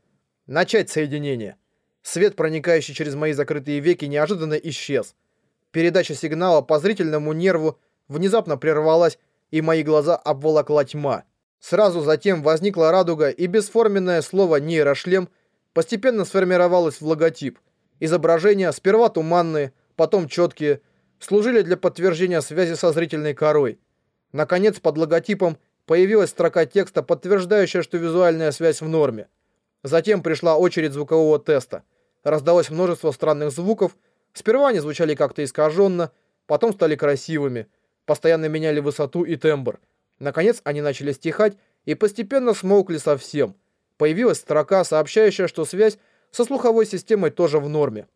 Speaker 1: «Начать соединение». Свет, проникающий через мои закрытые веки, неожиданно исчез. Передача сигнала по зрительному нерву внезапно прервалась, и мои глаза обволокла тьма. Сразу затем возникла радуга, и бесформенное слово «нейрошлем» постепенно сформировалось в логотип. Изображения, сперва туманные, потом четкие, служили для подтверждения связи со зрительной корой. Наконец, под логотипом появилась строка текста, подтверждающая, что визуальная связь в норме. Затем пришла очередь звукового теста – Раздалось множество странных звуков. Сперва они звучали как-то искаженно, потом стали красивыми, постоянно меняли высоту и тембр. Наконец они начали стихать и постепенно смолкли совсем. Появилась строка, сообщающая, что связь со слуховой системой тоже в норме.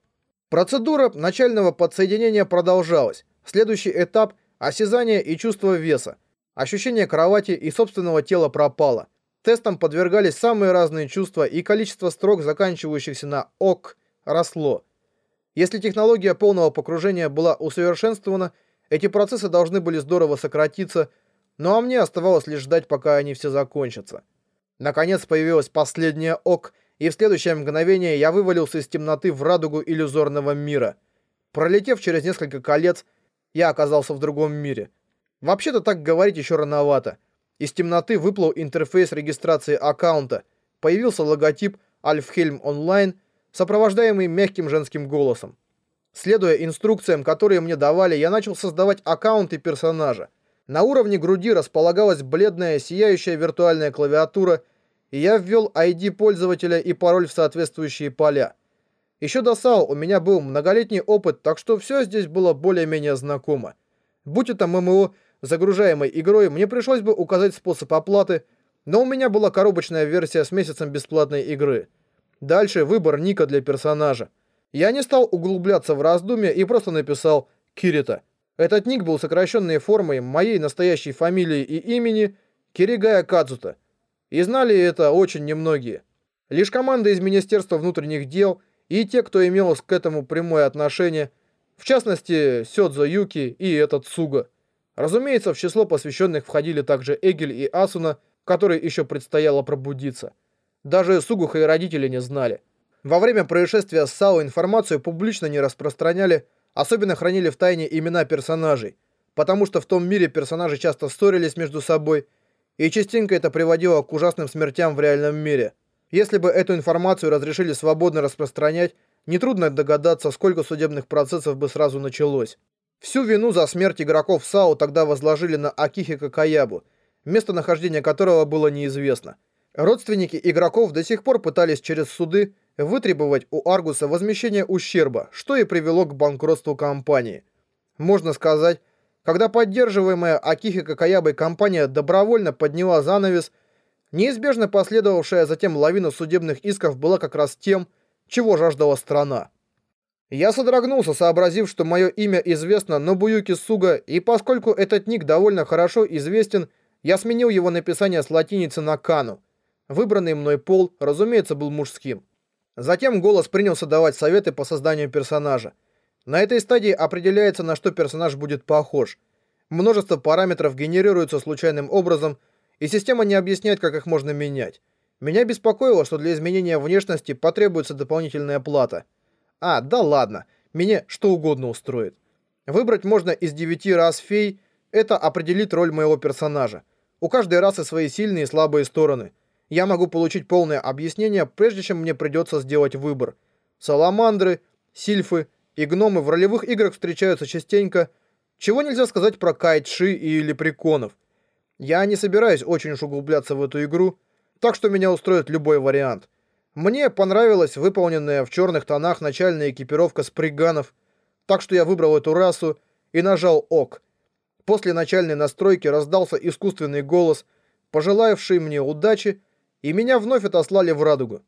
Speaker 1: Процедура начального подсоединения продолжалась. Следующий этап – осязание и чувство веса. Ощущение кровати и собственного тела пропало. Тестам подвергались самые разные чувства, и количество строк, заканчивающихся на «ок», росло. Если технология полного погружения была усовершенствована, эти процессы должны были здорово сократиться, ну а мне оставалось лишь ждать, пока они все закончатся. Наконец появилась последняя «ок», и в следующее мгновение я вывалился из темноты в радугу иллюзорного мира. Пролетев через несколько колец, я оказался в другом мире. Вообще-то так говорить еще рановато. Из темноты выплыл интерфейс регистрации аккаунта, появился логотип Альфхельм Онлайн, сопровождаемый мягким женским голосом. Следуя инструкциям, которые мне давали, я начал создавать аккаунты персонажа. На уровне груди располагалась бледная, сияющая виртуальная клавиатура, и я ввел ID пользователя и пароль в соответствующие поля. Еще до САУ у меня был многолетний опыт, так что все здесь было более-менее знакомо. Будь это ММО, загружаемой игрой, мне пришлось бы указать способ оплаты, но у меня была коробочная версия с месяцем бесплатной игры. Дальше выбор ника для персонажа. Я не стал углубляться в раздумья и просто написал «Кирита». Этот ник был сокращенной формой моей настоящей фамилии и имени Киригая Кадзута. И знали это очень немногие. Лишь команда из Министерства внутренних дел и те, кто имел к этому прямое отношение, в частности, Сёдзо Юки и этот Суга. Разумеется, в число посвященных входили также Эгель и Асуна, которой еще предстояло пробудиться. Даже Сугуха и родители не знали. Во время происшествия с САО информацию публично не распространяли, особенно хранили в тайне имена персонажей, потому что в том мире персонажи часто ссорились между собой, и частенько это приводило к ужасным смертям в реальном мире. Если бы эту информацию разрешили свободно распространять, нетрудно догадаться, сколько судебных процессов бы сразу началось. Всю вину за смерть игроков САУ тогда возложили на Акихика Каябу, местонахождение которого было неизвестно. Родственники игроков до сих пор пытались через суды вытребовать у Аргуса возмещение ущерба, что и привело к банкротству компании. Можно сказать, когда поддерживаемая Акихика Каябой компания добровольно подняла занавес, неизбежно последовавшая затем лавина судебных исков была как раз тем, чего жаждала страна. Я содрогнулся, сообразив, что мое имя известно Нобуюки Суга, и поскольку этот ник довольно хорошо известен, я сменил его написание с латиницы на Кану. Выбранный мной пол, разумеется, был мужским. Затем голос принялся давать советы по созданию персонажа. На этой стадии определяется, на что персонаж будет похож. Множество параметров генерируются случайным образом, и система не объясняет, как их можно менять. Меня беспокоило, что для изменения внешности потребуется дополнительная плата. А, да ладно, меня что угодно устроит. Выбрать можно из девяти рас фей, это определит роль моего персонажа. У каждой расы свои сильные и слабые стороны. Я могу получить полное объяснение, прежде чем мне придется сделать выбор. Саламандры, сильфы и гномы в ролевых играх встречаются частенько, чего нельзя сказать про кайтши и лепреконов. Я не собираюсь очень уж углубляться в эту игру, так что меня устроит любой вариант. Мне понравилась выполненная в черных тонах начальная экипировка сприганов, так что я выбрал эту расу и нажал ОК. После начальной настройки раздался искусственный голос, пожелавший мне удачи, и меня вновь отослали в Радугу.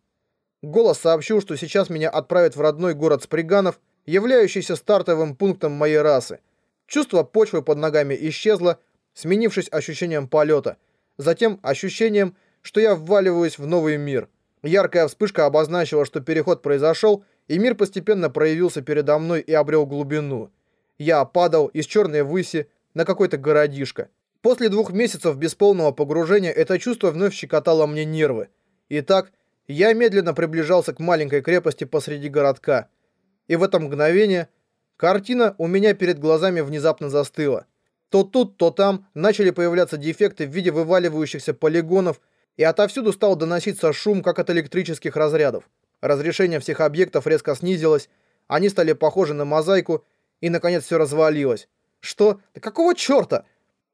Speaker 1: Голос сообщил, что сейчас меня отправят в родной город Сприганов, являющийся стартовым пунктом моей расы. Чувство почвы под ногами исчезло, сменившись ощущением полета, затем ощущением, что я вваливаюсь в новый мир. Яркая вспышка обозначила, что переход произошел, и мир постепенно проявился передо мной и обрел глубину. Я падал из черной выси на какой-то городишко. После двух месяцев бесполного погружения это чувство вновь щекотало мне нервы. Итак, я медленно приближался к маленькой крепости посреди городка. И в это мгновение картина у меня перед глазами внезапно застыла. То тут, то там начали появляться дефекты в виде вываливающихся полигонов, и отовсюду стал доноситься шум, как от электрических разрядов. Разрешение всех объектов резко снизилось, они стали похожи на мозаику, и, наконец, все развалилось. Что? Да какого черта?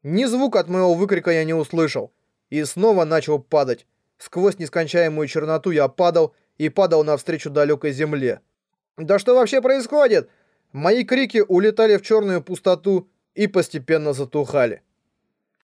Speaker 1: Ни звука от моего выкрика я не услышал. И снова начал падать. Сквозь нескончаемую черноту я падал и падал навстречу далекой земле. Да что вообще происходит? Мои крики улетали в черную пустоту и постепенно затухали.